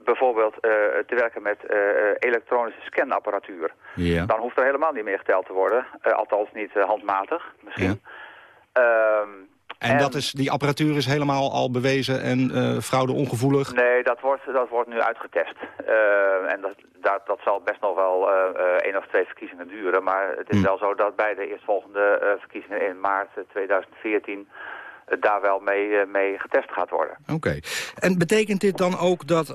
bijvoorbeeld te werken met elektronische scanapparatuur. Ja. Dan hoeft er helemaal niet meer geteld te worden, althans niet handmatig misschien. Ehm, En, dat is, die apparatuur is helemaal al bewezen en eh fraude ongevoelig. Nee, dat wordt, dat wordt nu uitgetest. Eh, en dat, dat, dat zal best nog wel eh, één of twee verkiezingen duren. Maar het is wel zo dat bij de eerstvolgende verkiezingen in maart eh, 2014... eh, daar wel mee, mee getest gaat worden. Oké. En betekent dit dan ook dat,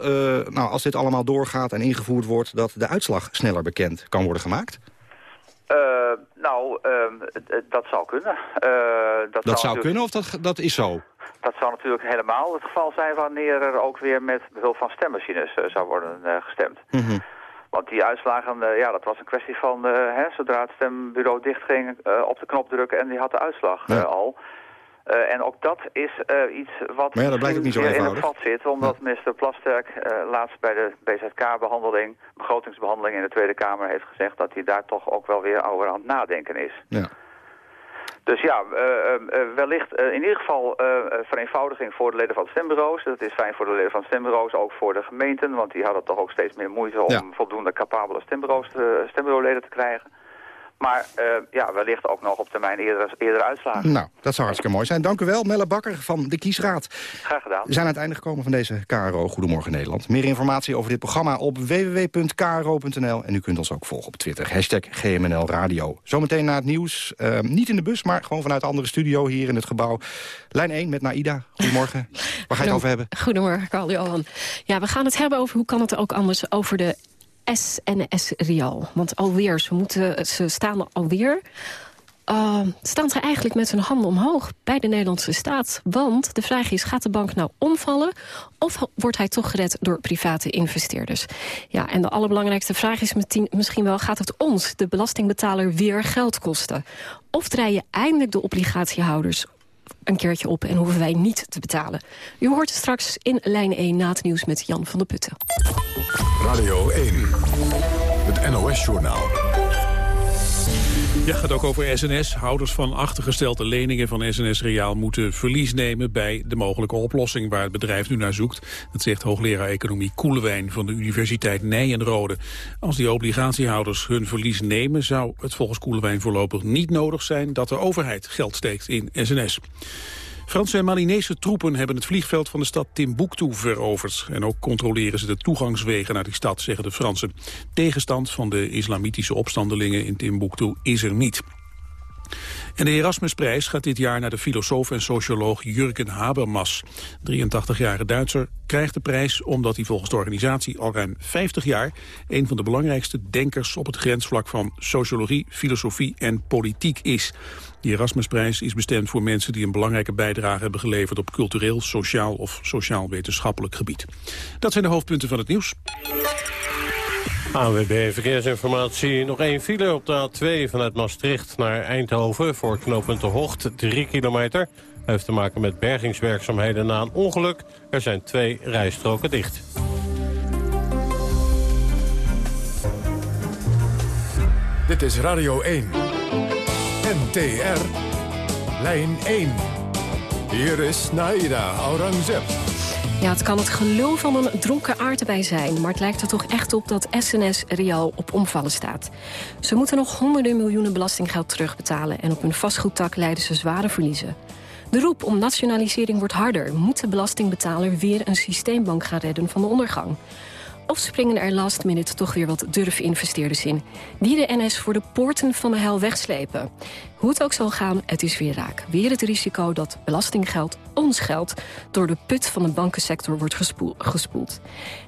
nou, als dit allemaal doorgaat en ingevoerd wordt... dat de uitslag sneller bekend kan worden gemaakt? Nou, ehm, dat zou kunnen. Eh, dat, Dat zou kunnen of dat, dat is zo? Dat zou natuurlijk helemaal het geval zijn wanneer er ook weer met behulp van stemmachines eh, zou worden eh, gestemd. Mhm. Want die uitslagen, ja, dat was een kwestie van, eh, hè, zodra het stembureau dichtging, op de knop drukken en die had de uitslag al. Eh, en ook dat is eh, iets wat Maar ja, dat blijkt ook niet zo in het vat zit, omdat minister Plasterk eh, laatst bij de BZK-behandeling, begrotingsbehandeling in de Tweede Kamer heeft gezegd dat hij daar toch ook wel weer over aan het nadenken is. Ja. Dus ja, wellicht in ieder geval vereenvoudiging voor de leden van stembureaus. Dat is fijn voor de leden van de stembureaus, ook voor de gemeenten. Want die hadden toch ook steeds meer moeite om voldoende capabele stembureaus te, stembureauleden te krijgen. Maar eh, ja, wellicht ook nog op termijn eerder, eerder uitslagen. Nou, dat zou hartstikke mooi zijn. Dank u wel, Melle Bakker van de Kiesraad. Graag gedaan. We zijn aan het einde gekomen van deze KRO Goedemorgen Nederland. Meer informatie over dit programma op www.kro.nl. En u kunt ons ook volgen op Twitter. Hashtag GMNL Radio. Zometeen na het nieuws. eh, niet in de bus, maar gewoon vanuit een andere studio hier in het gebouw. Lijn 1 met Naida. Goedemorgen. [laughs] Waar ga je het over hebben? Goedemorgen, Carl Johan. Ja, we gaan het hebben over hoe kan het ook anders over de SNS Rial. Want alweer, ze, moeten, ze staan alweer... Uh, staan ze eigenlijk met hun handen omhoog bij de Nederlandse staat. Want de vraag is, gaat de bank nou omvallen... of wordt hij toch gered door private investeerders? Ja, en de allerbelangrijkste vraag is misschien wel... gaat het ons, de belastingbetaler, weer geld kosten? Of draaien eindelijk de obligatiehouders een keertje op en hoeven wij niet te betalen. U hoort straks in lijn 1 na het nieuws met Jan van der Putten. Radio 1, het NOS-journaal. Ja, gaat ook over SNS. Houders van achtergestelde leningen van SNS Reaal moeten verlies nemen bij de mogelijke oplossing waar het bedrijf nu naar zoekt. Dat zegt hoogleraar economie Koelewijn van de Universiteit Nijenrode. Als die obligatiehouders hun verlies nemen, zou het volgens Koelewijn voorlopig niet nodig zijn dat de overheid geld steekt in SNS. Franse en Malinese troepen hebben het vliegveld van de stad Timbuktu veroverd. En ook controleren ze de toegangswegen naar die stad, zeggen de Fransen. Tegenstand van de islamitische opstandelingen in Timbuktu is er niet. En de Erasmusprijs gaat dit jaar naar de filosoof en socioloog Jurgen Habermas. 83-jarige Duitser krijgt de prijs omdat hij volgens de organisatie al ruim 50 jaar een van de belangrijkste denkers op het grensvlak van sociologie, filosofie en politiek is. De Erasmusprijs is bestemd voor mensen die een belangrijke bijdrage hebben geleverd op cultureel, sociaal of sociaal-wetenschappelijk gebied. Dat zijn de hoofdpunten van het nieuws. ANWB Verkeersinformatie. Nog één file op de A2 vanuit Maastricht naar Eindhoven... voor knooppunt de Hocht, 3 kilometer. Heeft te maken met bergingswerkzaamheden na een ongeluk. Er zijn twee rijstroken dicht. Dit is Radio 1. NTR. Lijn 1. Hier is Naida Aurangzeb. Ja, het kan het gelul van een dronken aardbei zijn... maar het lijkt er toch echt op dat SNS Real op omvallen staat. Ze moeten nog honderden miljoenen belastinggeld terugbetalen... en op hun vastgoedtak leiden ze zware verliezen. De roep om nationalisering wordt harder. Moet de belastingbetaler weer een systeembank gaan redden van de ondergang? Of springen er last minute toch weer wat durf-investeerders in... die de NS voor de poorten van de hel wegslepen? Hoe het ook zal gaan, het is weer raak. Weer het risico dat belastinggeld, ons geld... door de put van de bankensector wordt gespoeld.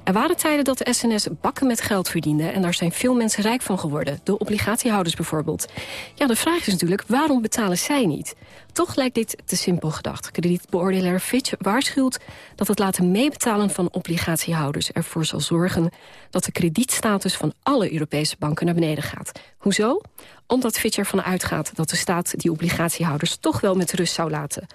Er waren tijden dat de SNS bakken met geld verdiende... en daar zijn veel mensen rijk van geworden. De obligatiehouders bijvoorbeeld. Ja, de vraag is natuurlijk, waarom betalen zij niet? Toch lijkt dit te simpel gedacht. Kredietbeoordelaar Fitch waarschuwt dat het laten meebetalen van obligatiehouders ervoor zal zorgen dat de kredietstatus van alle Europese banken naar beneden gaat. Hoezo? Omdat Fitch ervan uitgaat dat de staat die obligatiehouders toch wel met rust zou laten.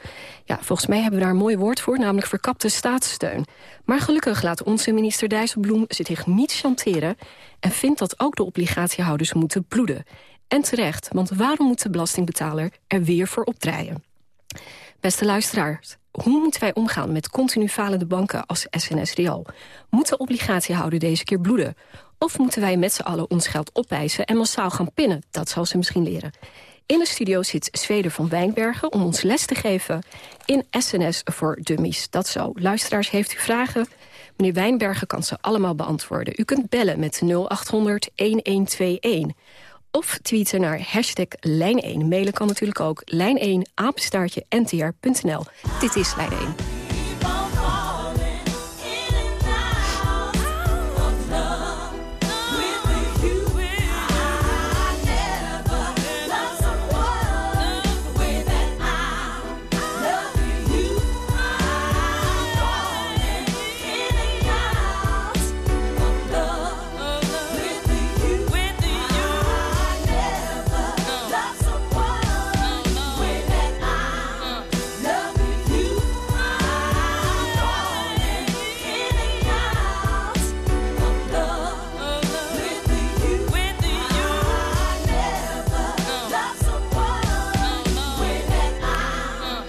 Ja, volgens mij hebben we daar een mooi woord voor, namelijk verkapte staatssteun. Maar gelukkig laat onze minister Dijsselbloem zich niet chanteren... en vindt dat ook de obligatiehouders moeten bloeden. En terecht, want waarom moet de belastingbetaler er weer voor opdraaien? Beste luisteraars, hoe moeten wij omgaan met continu falende banken als SNS Real? Moet de obligatiehouder deze keer bloeden? Of moeten wij met z'n allen ons geld opeisen en massaal gaan pinnen? Dat zal ze misschien leren. In de studio zit Zweder van Wijnbergen om ons les te geven in SNS voor Dummies. Dat zo. Luisteraars, heeft u vragen? Meneer Wijnbergen kan ze allemaal beantwoorden. U kunt bellen met 0800 1121 of tweeten naar hashtag Lijn1. Mailen kan natuurlijk ook lijn1 apenstaartje ntr.nl. Dit is Lijn 1.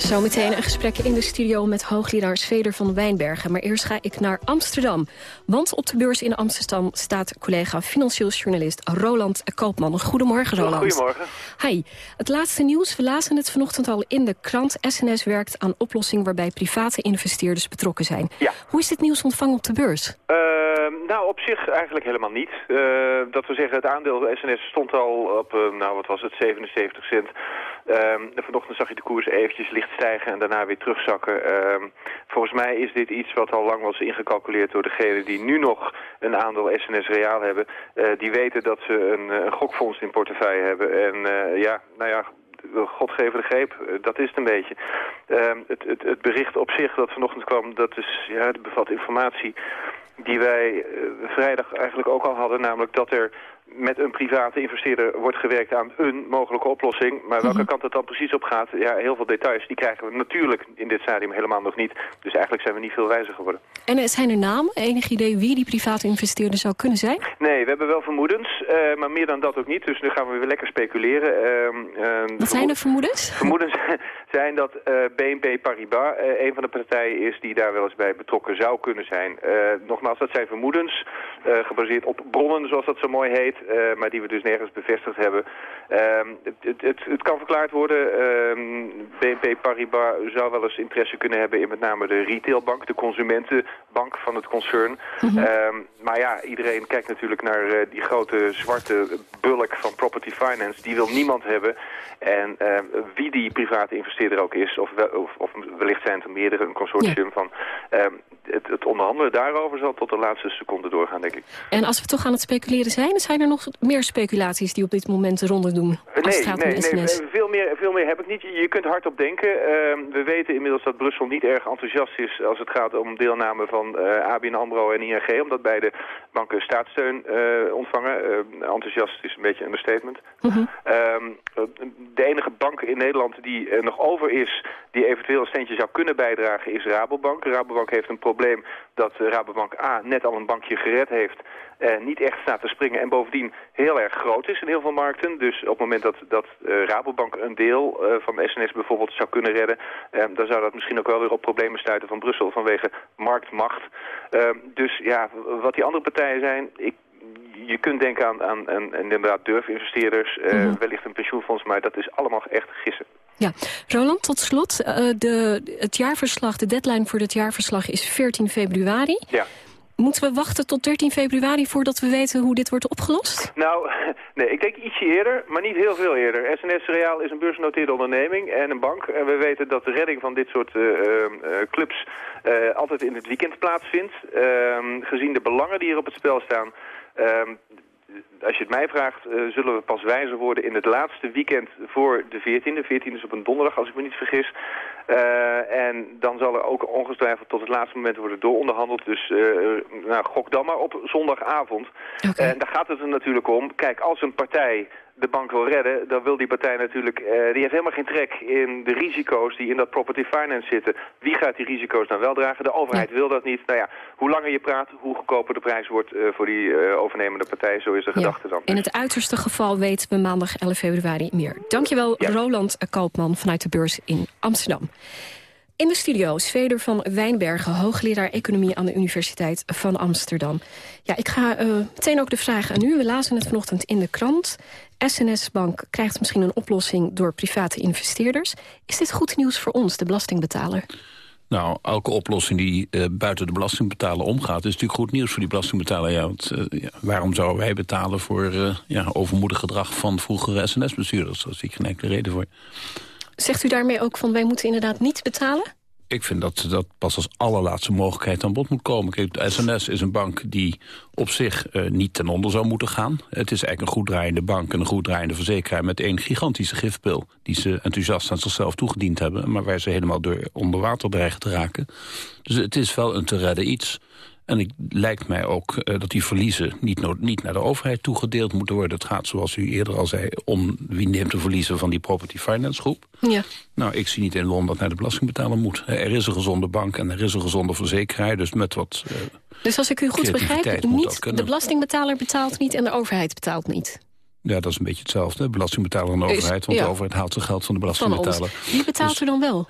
Zometeen een gesprek in de studio met hoogleraar Sveder van Wijnbergen. Maar eerst ga ik naar Amsterdam. Want op de beurs in Amsterdam staat collega financieel journalist Roland Koopman. Goedemorgen, Roland. Goedemorgen. Hi. Het laatste nieuws, we lazen het vanochtend al in de krant. SNS werkt aan oplossing waarbij private investeerders betrokken zijn. Ja. Hoe is dit nieuws ontvangen op de beurs? Uh, nou, op zich eigenlijk helemaal niet. Uh, dat we zeggen, het aandeel SNS stond al op, uh, nou wat was het, 77 cent. Ehm, vanochtend zag je de koers eventjes licht stijgen en daarna weer terugzakken. Ehm, volgens mij is dit iets wat al lang was ingecalculeerd door degenen die nu nog een aandeel SNS Reaal hebben. Uh, die weten dat ze een, een, gokfonds in portefeuille hebben. En uh, ja, nou ja, God geven de greep, dat is het een beetje. Uh, het, het, het, bericht op zich dat vanochtend kwam, dat is, ja, bevat informatie die wij vrijdag eigenlijk ook al hadden. Namelijk dat er met een private investeerder wordt gewerkt aan een mogelijke oplossing. Maar welke Mhm. kant het dan precies op gaat, ja, heel veel details, die krijgen we natuurlijk in dit stadium helemaal nog niet. Dus eigenlijk zijn we niet veel wijzer geworden. En eh, zijn er namen? Enig idee wie die private investeerder zou kunnen zijn? Nee, we hebben wel vermoedens, eh, maar meer dan dat ook niet. Dus nu gaan we weer lekker speculeren. Ehm, ehm, Wat zijn de vermoedens? Vermoedens [laughs] zijn dat eh, BNP Paribas eh, een van de partijen is die daar wel eens bij betrokken zou kunnen zijn. Eh, nogmaals, dat zijn vermoedens, eh, gebaseerd op bronnen zoals dat zo mooi heet, eh, maar die we dus nergens bevestigd hebben. Ehm, het, het, het, het kan verklaard worden, ehm, BNP Paribas zou wel eens interesse kunnen hebben in met name de retailbank, de consumentenbank van het concern. Ehm, maar ja, iedereen kijkt natuurlijk naar eh, die grote zwarte bulk van property finance. Die wil niemand hebben. En wie die private investeerder ook is, of, wel- of, of wellicht zijn het er meerdere, een consortium van... het, het onderhandelen daarover zal tot de laatste seconde doorgaan, denk ik. En als we toch aan het speculeren zijn, zijn er nog meer speculaties die op dit moment de ronde doen? Als Nee, nee, nee veel, meer, veel meer heb ik niet. Je kunt hardop denken. Ehm, we weten inmiddels dat Brussel niet erg enthousiast is als het gaat om deelname van eh ABN AMRO en ING. Omdat beide banken staatssteun eh, ontvangen. Eh, enthousiast is een beetje een understatement. Ehm, de enige bank in Nederland die nog over is, die eventueel een steentje zou kunnen bijdragen, is Rabobank. Rabobank heeft een probleem dat eh, Rabobank A net al een bankje gered heeft, eh, niet echt staat te springen en bovendien heel erg groot is in heel veel markten. Dus op het moment dat, dat eh, Rabobank een deel eh, van de SNS bijvoorbeeld zou kunnen redden, dan zou dat misschien ook wel weer op problemen stuiten van Brussel vanwege marktmacht. Eh, dus ja, wat die andere partijen zijn, ik je kunt denken aan, aan, aan, aan inderdaad durfinvesteerders, Mhm. wellicht een pensioenfonds, maar dat is allemaal echt gissen. Ja, Roland, tot slot. de, het jaarverslag, de deadline voor het jaarverslag is 14 februari. Ja. Moeten we wachten tot 13 februari voordat we weten hoe dit wordt opgelost? Nou, [laughs] nee, ik denk ietsje eerder, maar niet heel veel eerder. SNS Reaal is een beursgenoteerde onderneming en een bank. En we weten dat de redding van dit soort eh, eh, eh, clubs eh, altijd in het weekend plaatsvindt. Ehm, gezien de belangen die er op het spel staan... als je het mij vraagt, eh, zullen we pas wijzer worden in het laatste weekend voor de 14e. 14 is op een donderdag, als ik me niet vergis. Eh, en dan zal er ook ongetwijfeld tot het laatste moment worden dooronderhandeld. Dus eh, nou, gok dan maar op zondagavond. En daar gaat het er natuurlijk om. Kijk, als een partij de bank wil redden, dan wil die partij natuurlijk... eh, die heeft helemaal geen trek in de risico's die in dat property finance zitten. Wie gaat die risico's dan wel dragen? De overheid wil dat niet. Nou ja, hoe langer je praat, hoe goedkoper de prijs wordt eh, voor die eh, overnemende partij. Zo is de gedachte dan. In het uiterste geval weten we maandag 11 februari meer. Dankjewel, Roland Koopman vanuit de beurs in Amsterdam. In de studio Sveder van Wijnbergen, hoogleraar economie aan de Universiteit van Amsterdam. Ja, ik ga meteen ook de vraag aan u. We lazen het vanochtend in de krant. SNS Bank krijgt misschien een oplossing door private investeerders. Is dit goed nieuws voor ons, de belastingbetaler? Nou, elke oplossing die eh, buiten de belastingbetaler omgaat... is natuurlijk goed nieuws voor die belastingbetaler. Ja, want, eh, ja, waarom zouden wij betalen voor eh, ja, overmoedig gedrag van vroegere SNS-bestuurders? Daar zie ik geen enkele reden voor. Zegt u daarmee ook van wij moeten inderdaad niet betalen? Ik vind dat dat pas als allerlaatste mogelijkheid aan bod moet komen. Kijk, de SNS is een bank die op zich eh, niet ten onder zou moeten gaan. Het is eigenlijk een goed draaiende bank en een goed draaiende verzekeraar... met één gigantische gifpil die ze enthousiast aan zichzelf toegediend hebben... maar waar ze helemaal door onder water dreigen te raken. Dus het is wel een te redden iets. En het lijkt mij ook eh, dat die verliezen niet, no niet naar de overheid toegedeeld moeten worden. Het gaat, zoals u eerder al zei, om wie neemt de verliezen van die property finance groep. Ja. Nou, ik zie niet in Londen dat naar de belastingbetaler moet. Er is een gezonde bank en er is een gezonde verzekeraar. Dus met wat eh, Dus als ik u goed begrijp, niet, de belastingbetaler betaalt niet en de overheid betaalt niet. Ja, dat is een beetje hetzelfde. De belastingbetaler en de Is- overheid. Want ja. de overheid haalt zijn geld van de Van belastingbetaler. Wie betaalt Dus er dan wel?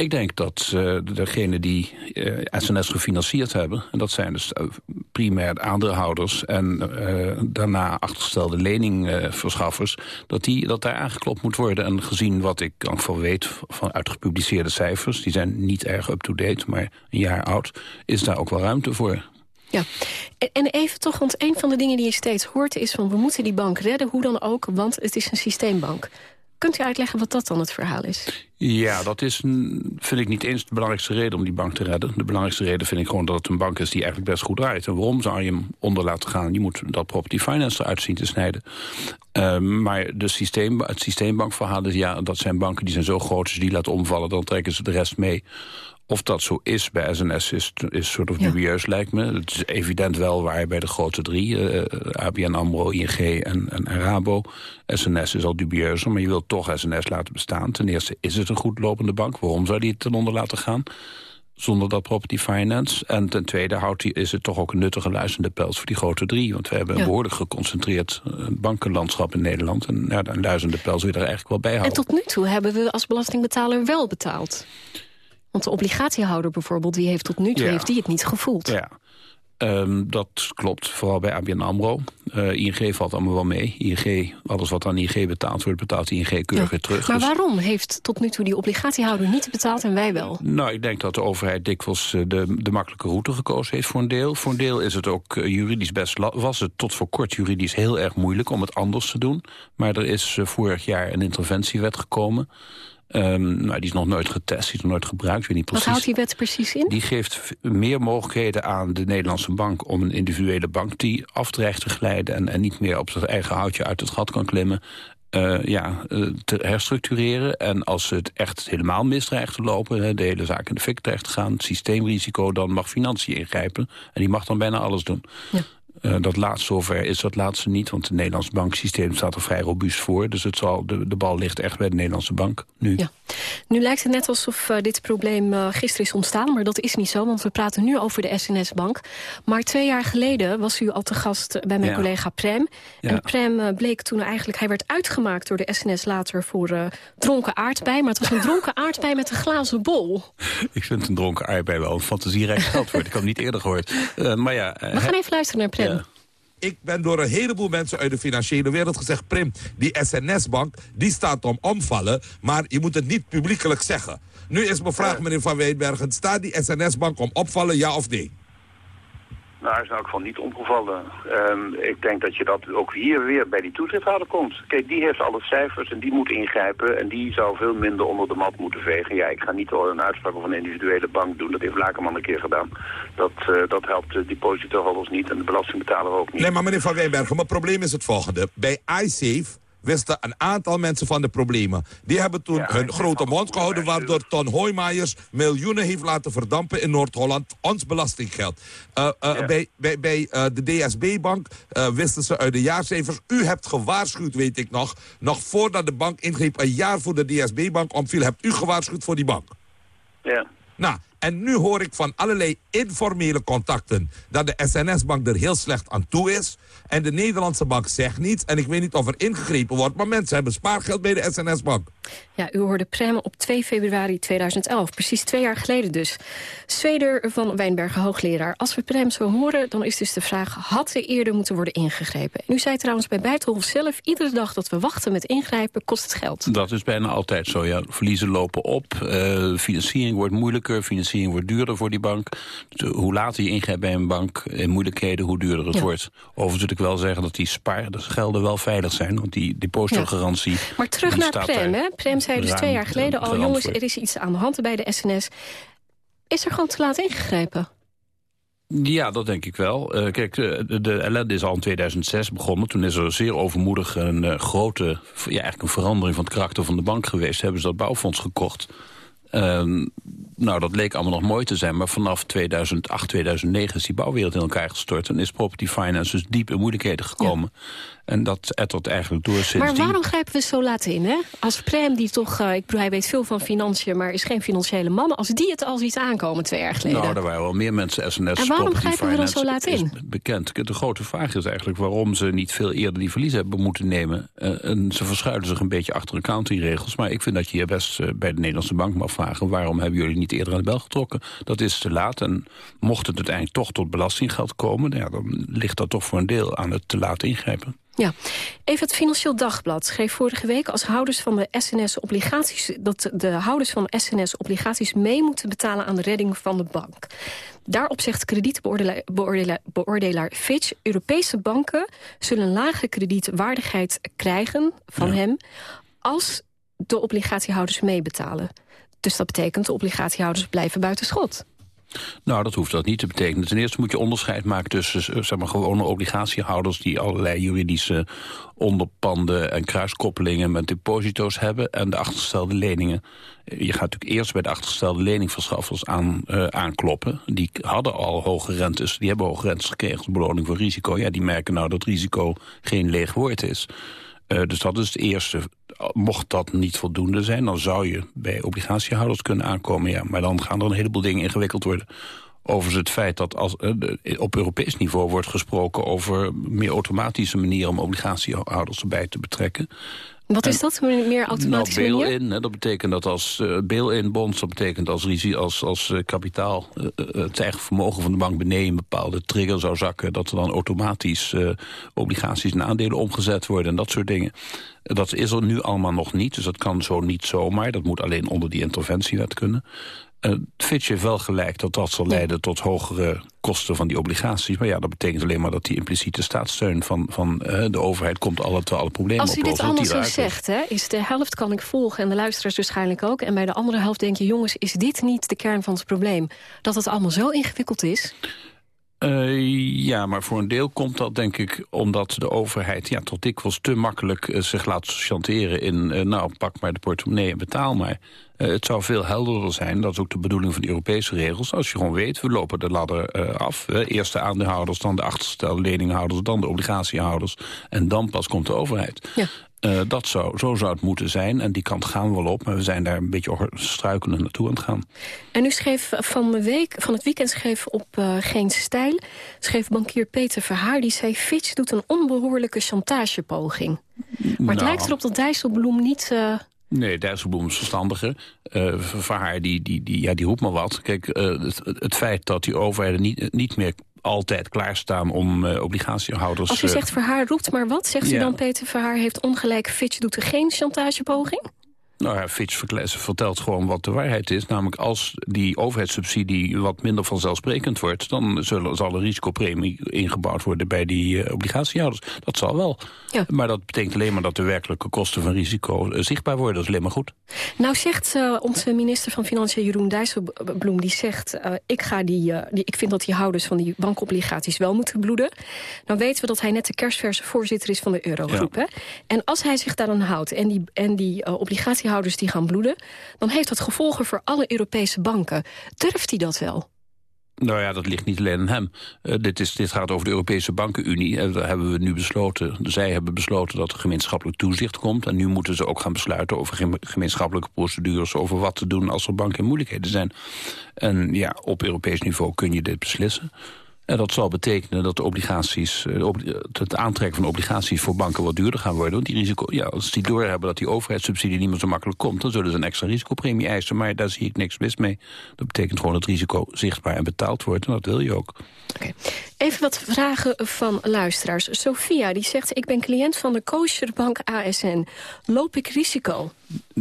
Ik denk dat uh, degenen die SNS gefinancierd hebben... en dat zijn dus uh, primair de aandeelhouders... en daarna achtergestelde leningverschaffers... Dat, die, dat daar aangeklopt moet worden. En gezien wat ik van weet vanuit gepubliceerde cijfers... die zijn niet erg up-to-date, maar een jaar oud... is daar ook wel ruimte voor. Ja, en even toch, want een van de dingen die je steeds hoort... is van we moeten die bank redden, hoe dan ook, want het is een systeembank. Kunt u uitleggen wat dat dan het verhaal is? Ja, dat is, vind ik niet eens de belangrijkste reden om die bank te redden. De belangrijkste reden vind ik gewoon dat het een bank is die eigenlijk best goed draait. En waarom zou je hem onder laten gaan? Je moet dat property finance eruit zien te snijden. Ehm, maar de systeem, het systeembankverhaal is, ja, dat zijn banken die zijn zo groot... als je die laten omvallen, dan trekken ze de rest mee. Of dat zo is bij SNS is, is soort of dubieus, lijkt me. Het is evident wel waar bij de grote drie. eh, ABN AMRO, ING en, en, en Rabo. SNS is al dubieuzer, maar je wilt toch SNS laten bestaan. Ten eerste is het een goed lopende bank. Waarom zou die het ten onder laten gaan? Zonder dat property finance. En ten tweede houdt die, is het toch ook een nuttige luisterende pels voor die grote drie. Want we hebben een Ja. behoorlijk geconcentreerd eh, bankenlandschap in Nederland. En ja, een luisterende pels wil je er eigenlijk wel bij En houden. tot nu toe hebben we als belastingbetaler wel betaald. Want de obligatiehouder bijvoorbeeld, die heeft tot nu toe Ja. heeft die het niet gevoeld. Ja, Ehm, dat klopt, vooral bij ABN AMRO. Eh, ING valt allemaal wel mee. ING, alles wat aan ING betaald wordt, betaalt ING keurig weer terug. Maar Dus- waarom heeft tot nu toe die obligatiehouder niet betaald en wij wel? Nou, ik denk dat de overheid dikwijls eh, de, de makkelijke route gekozen heeft voor een deel. Voor een deel is het ook eh, juridisch best... was het tot voor kort juridisch heel erg moeilijk om het anders te doen. Maar er is vorig jaar een interventiewet gekomen. Ehm, nou, die is nog nooit getest, die is nog nooit gebruikt. Ik weet niet Wat precies. houdt die wet precies in? Die geeft meer mogelijkheden aan de Nederlandse bank... om een individuele bank die afdreigt te glijden... en, en niet meer op zijn eigen houtje uit het gat kan klimmen... eh, ja, eh, te herstructureren. En als het echt helemaal misdreigt te lopen... hè, de hele zaak in de fik terecht te gaan, het systeemrisico... dan mag financiën ingrijpen. En die mag dan bijna alles doen. Eh, dat laatste zover is dat laatste niet, want het Nederlandse banksysteem staat er vrij robuust voor. Dus het zal, de, de bal ligt echt bij de Nederlandse bank nu. Ja. Nu lijkt het net alsof eh, dit probleem eh, gisteren is ontstaan, maar dat is niet zo, want we praten nu over de SNS-bank. Maar twee jaar geleden was u al te gast bij mijn Ja. collega Prem. Ja. En Prem bleek toen eigenlijk, hij werd uitgemaakt door de SNS later voor dronken aardbei, maar het was een dronken [laughs] aardbei met een glazen bol. Ik vind een dronken aardbei wel een fantasierijk [laughs] geldwoord. Ik had hem niet eerder gehoord. Eh, maar ja, We gaan even luisteren naar Prem. Ik ben door een heleboel mensen uit de financiële wereld gezegd... Prim, die SNS-bank, die staat om omvallen... maar je moet het niet publiekelijk zeggen. Nu is mijn vraag, meneer Van Wijnbergen... staat die SNS-bank om opvallen, ja of nee? Nou, hij is in elk niet omgevallen. Ehm, ik denk dat je dat ook hier weer bij die toezichthouder komt. Kijk, die heeft alle cijfers en die moet ingrijpen... en die zou veel minder onder de mat moeten vegen. Ja, ik ga niet een uitspraak over een individuele bank doen. Dat heeft Lakenman een keer gedaan. Dat, eh, dat helpt de depositohouders niet en de belastingbetaler ook niet. Nee, maar meneer Van Wijnbergen, mijn probleem is het volgende. Bij iSafe wisten een aantal mensen van de problemen. Die hebben toen hun grote mond gehouden... waardoor Ton Hoijmaiers miljoenen heeft laten verdampen in Noord-Holland. Ons belastinggeld. Eh, eh, Bij, bij, bij eh, de DSB-bank wisten ze uit de jaarcijfers... u hebt gewaarschuwd, weet ik nog... nog voordat de bank ingreep, een jaar voor de DSB-bank omviel... hebt u gewaarschuwd voor die bank. Ja. Nou, en nu hoor ik van allerlei informele contacten... dat de SNS-bank er heel slecht aan toe is. En de Nederlandse bank zegt niets. En ik weet niet of er ingegrepen wordt... maar mensen hebben spaargeld bij de SNS-bank. Ja, u hoorde Prem op 2 februari 2011, precies twee jaar geleden dus. Zweder van Wijnbergen, hoogleraar. Als we Prem zo horen, dan is dus de vraag... had er eerder moeten worden ingegrepen? En u zei trouwens bij Bijthof zelf... iedere dag dat we wachten met ingrijpen kost het geld. Dat is bijna altijd zo, ja. Verliezen lopen op, eh, financiering wordt moeilijker... financiering wordt duurder voor die bank. De- hoe later je ingrijpt bij een bank in moeilijkheden, hoe duurder het Ja. wordt. Overigens moet ik wel zeggen dat die spaargelden wel veilig zijn... want die depositogarantie... Maar terug naar Prem, hè? Prem zei dus twee jaar geleden eh, al... jongens, er is iets aan de hand bij de SNS. Is er gewoon te laat ingegrepen? Ja, dat denk ik wel. Eh, kijk, de, de- de ellende is al in 2006 begonnen. Toen is er zeer overmoedig een eh, grote, ja, eigenlijk een verandering van het karakter van de bank geweest. Hebben ze dat bouwfonds gekocht. Ehm, nou, dat leek allemaal nog mooi te zijn, maar vanaf 2008, 2009 is die bouwwereld in elkaar gestort. En is property finance dus diep in moeilijkheden gekomen. En dat ettert eigenlijk door sindsdien. Maar waarom grijpen we zo laat in, hè? Als Prem, die toch, eh, ik bedoel, hij weet veel van financiën... maar is geen financiële man, als die het al ziet aankomen twee jaar geleden... Nou, er waren wel meer mensen SNS En waarom grijpen we dan zo laat in? bekend. De grote vraag is eigenlijk waarom ze niet veel eerder die verliezen hebben moeten nemen. Eh, en ze verschuilen zich een beetje achter accountingregels. Maar ik vind dat je je best eh, bij de Nederlandse bank mag vragen... waarom hebben jullie niet eerder aan de bel getrokken? Dat is te laat. En mocht het uiteindelijk toch tot belastinggeld komen... nou ja, dan ligt dat toch voor een deel aan het te laat ingrijpen. Ja, even het Financieel Dagblad schreef vorige week als houders van de SNS-obligaties... dat de houders van SNS-obligaties mee moeten betalen aan de redding van de bank. Daarop zegt kredietbeoordelaar beoordelaar, beoordelaar Fitch... Europese banken zullen een lagere kredietwaardigheid krijgen van hem... als de obligatiehouders meebetalen. Dus dat betekent de obligatiehouders blijven buiten schot. Nou, dat hoeft dat niet te betekenen. Ten eerste moet je onderscheid maken tussen eh, zeg maar, gewone obligatiehouders... die allerlei juridische onderpanden en kruiskoppelingen met deposito's hebben... en de achtergestelde leningen. Je gaat natuurlijk eerst bij de achtergestelde leningverschaffers aan, uh, aankloppen. Die hadden al hoge rentes, die hebben hoge rentes gekregen als beloning voor risico. Ja, die merken nou dat risico geen leeg woord is. Uh, dus dat is het eerste. Mocht dat niet voldoende zijn, dan zou je bij obligatiehouders kunnen aankomen. Ja, maar dan gaan er een heleboel dingen ingewikkeld worden. Overigens het feit dat als, uh, op Europees niveau wordt gesproken... over meer automatische manieren om obligatiehouders erbij te betrekken. Wat is dat, meer automatische nou, bail-in, dat betekent dat als uh, bail-in bonds... dat betekent als, als, als uh, kapitaal uh, het eigen vermogen van de bank beneden... een bepaalde trigger zou zakken... dat er dan automatisch obligaties en aandelen omgezet worden... en dat soort dingen. Dat is er nu allemaal nog niet, dus dat kan zo niet zomaar. Dat moet alleen onder die interventiewet kunnen. Uh, Fitch heeft wel gelijk dat dat zal leiden tot hogere kosten van die obligaties. Maar ja, dat betekent alleen maar dat die impliciete staatssteun van, van uh, de overheid komt alle, te alle problemen Als u dit allemaal zo zegt, hè, is de helft kan ik volgen en de luisteraars waarschijnlijk ook. En bij de andere helft denk je, jongens, is dit niet de kern van het probleem? Dat het allemaal zo ingewikkeld is? Uh, ja, maar voor een deel komt dat denk ik omdat de overheid ja, tot dikwijls te makkelijk uh, zich laat chanteren in... Uh, nou, pak maar de portemonnee en betaal maar. het zou veel helderder zijn, dat is ook de bedoeling van de Europese regels... als je gewoon weet, we lopen de ladder af. eerst de aandeelhouders, dan de achterstelde leninghouders... dan de obligatiehouders en dan pas komt de overheid. Ja. Uh, dat zou, zo zou het moeten zijn. En die kant gaan we wel op. Maar we zijn daar een beetje struikelend naartoe aan het gaan. En u schreef van, de week, van het weekend schreef op uh, Geen Stijl... schreef bankier Peter Verhaar, die zei... Fitch doet een onbehoorlijke chantagepoging. Maar het Nou. lijkt erop dat Dijsselbloem niet... Uh, Nee, Dijsselbloem is verstandiger. Uh, Verhaar, die, die, die, ja, die roept maar wat. Kijk, uh, het, het feit dat die overheden niet, niet meer altijd klaarstaan om uh, obligatiehouders... Als u zegt Verhaar roept maar wat, zegt ja. u dan Peter Verhaar heeft ongelijk... Fitch doet er geen chantagepoging? Nou ja, Fitch vertelt gewoon wat de waarheid is. Namelijk als die overheidssubsidie wat minder vanzelfsprekend wordt... dan zullen, zal een risicopremie ingebouwd worden bij die uh, obligatiehouders. Dat zal wel. Ja. Maar dat betekent alleen maar dat de werkelijke kosten van risico uh, zichtbaar worden. Dat is alleen maar goed. Nou zegt uh, onze minister van Financiën Jeroen Dijsselbloem... die zegt, ik, ga die, die, ik vind dat die houders van die bankobligaties wel moeten bloeden. Nou weten we dat hij net de kerstverse voorzitter is van de Eurogroep. Ja. Hè? En als hij zich daaraan houdt en die, en die obligatie houders die gaan bloeden... dan heeft dat gevolgen voor alle Europese banken. Durft hij dat wel? Nou ja, dat ligt niet alleen aan hem. Uh, dit, is, dit gaat over de Europese Bankenunie. Uh, daar hebben we nu besloten. Zij hebben besloten dat er gemeenschappelijk toezicht komt. En nu moeten ze ook gaan besluiten over gemeenschappelijke procedures... over wat te doen als er banken in moeilijkheden zijn. En ja, op Europees niveau kun je dit beslissen. En dat zal betekenen dat de obligaties, het aantrekken van obligaties voor banken wat duurder gaan worden. Want die risico, ja, als die doorhebben dat die overheidssubsidie niet meer zo makkelijk komt, dan zullen ze een extra risicopremie eisen. Maar daar zie ik niks mis mee. Dat betekent gewoon dat risico zichtbaar en betaald wordt. En dat wil je ook. Okay. Even wat vragen van luisteraars. Sophia die zegt, ik ben cliënt van de Kosherbank ASN. Loop ik risico?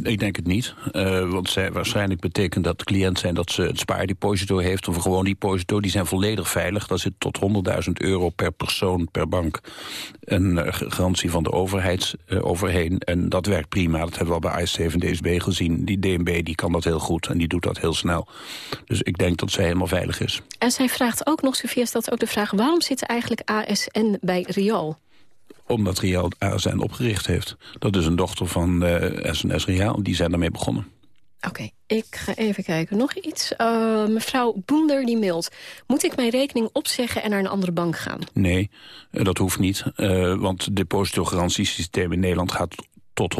Ik denk het niet. Uh, want zij, waarschijnlijk betekent dat de cliënt zijn dat ze het spaardeposito heeft... of gewoon deposito. Die zijn volledig veilig. Daar zit tot 100.000 euro per persoon per bank. Een uh, garantie van de overheid uh, overheen. En dat werkt prima. Dat hebben we al bij ICE en DSB gezien. Die DNB die kan dat heel goed en die doet dat heel snel. Dus ik denk dat zij helemaal veilig is. En zij vraagt ook nog, Sophia stelt ook de vraag... waarom zit eigenlijk ASN bij Rial? Omdat Rial ASN opgericht heeft. Dat is een dochter van uh, SNS Rial. Die zijn daarmee begonnen. Oké, okay, ik ga even kijken. Nog iets? Uh, mevrouw Boender die mailt. Moet ik mijn rekening opzeggen en naar een andere bank gaan? Nee, dat hoeft niet. Uh, want het depositogarantiesysteem in Nederland gaat tot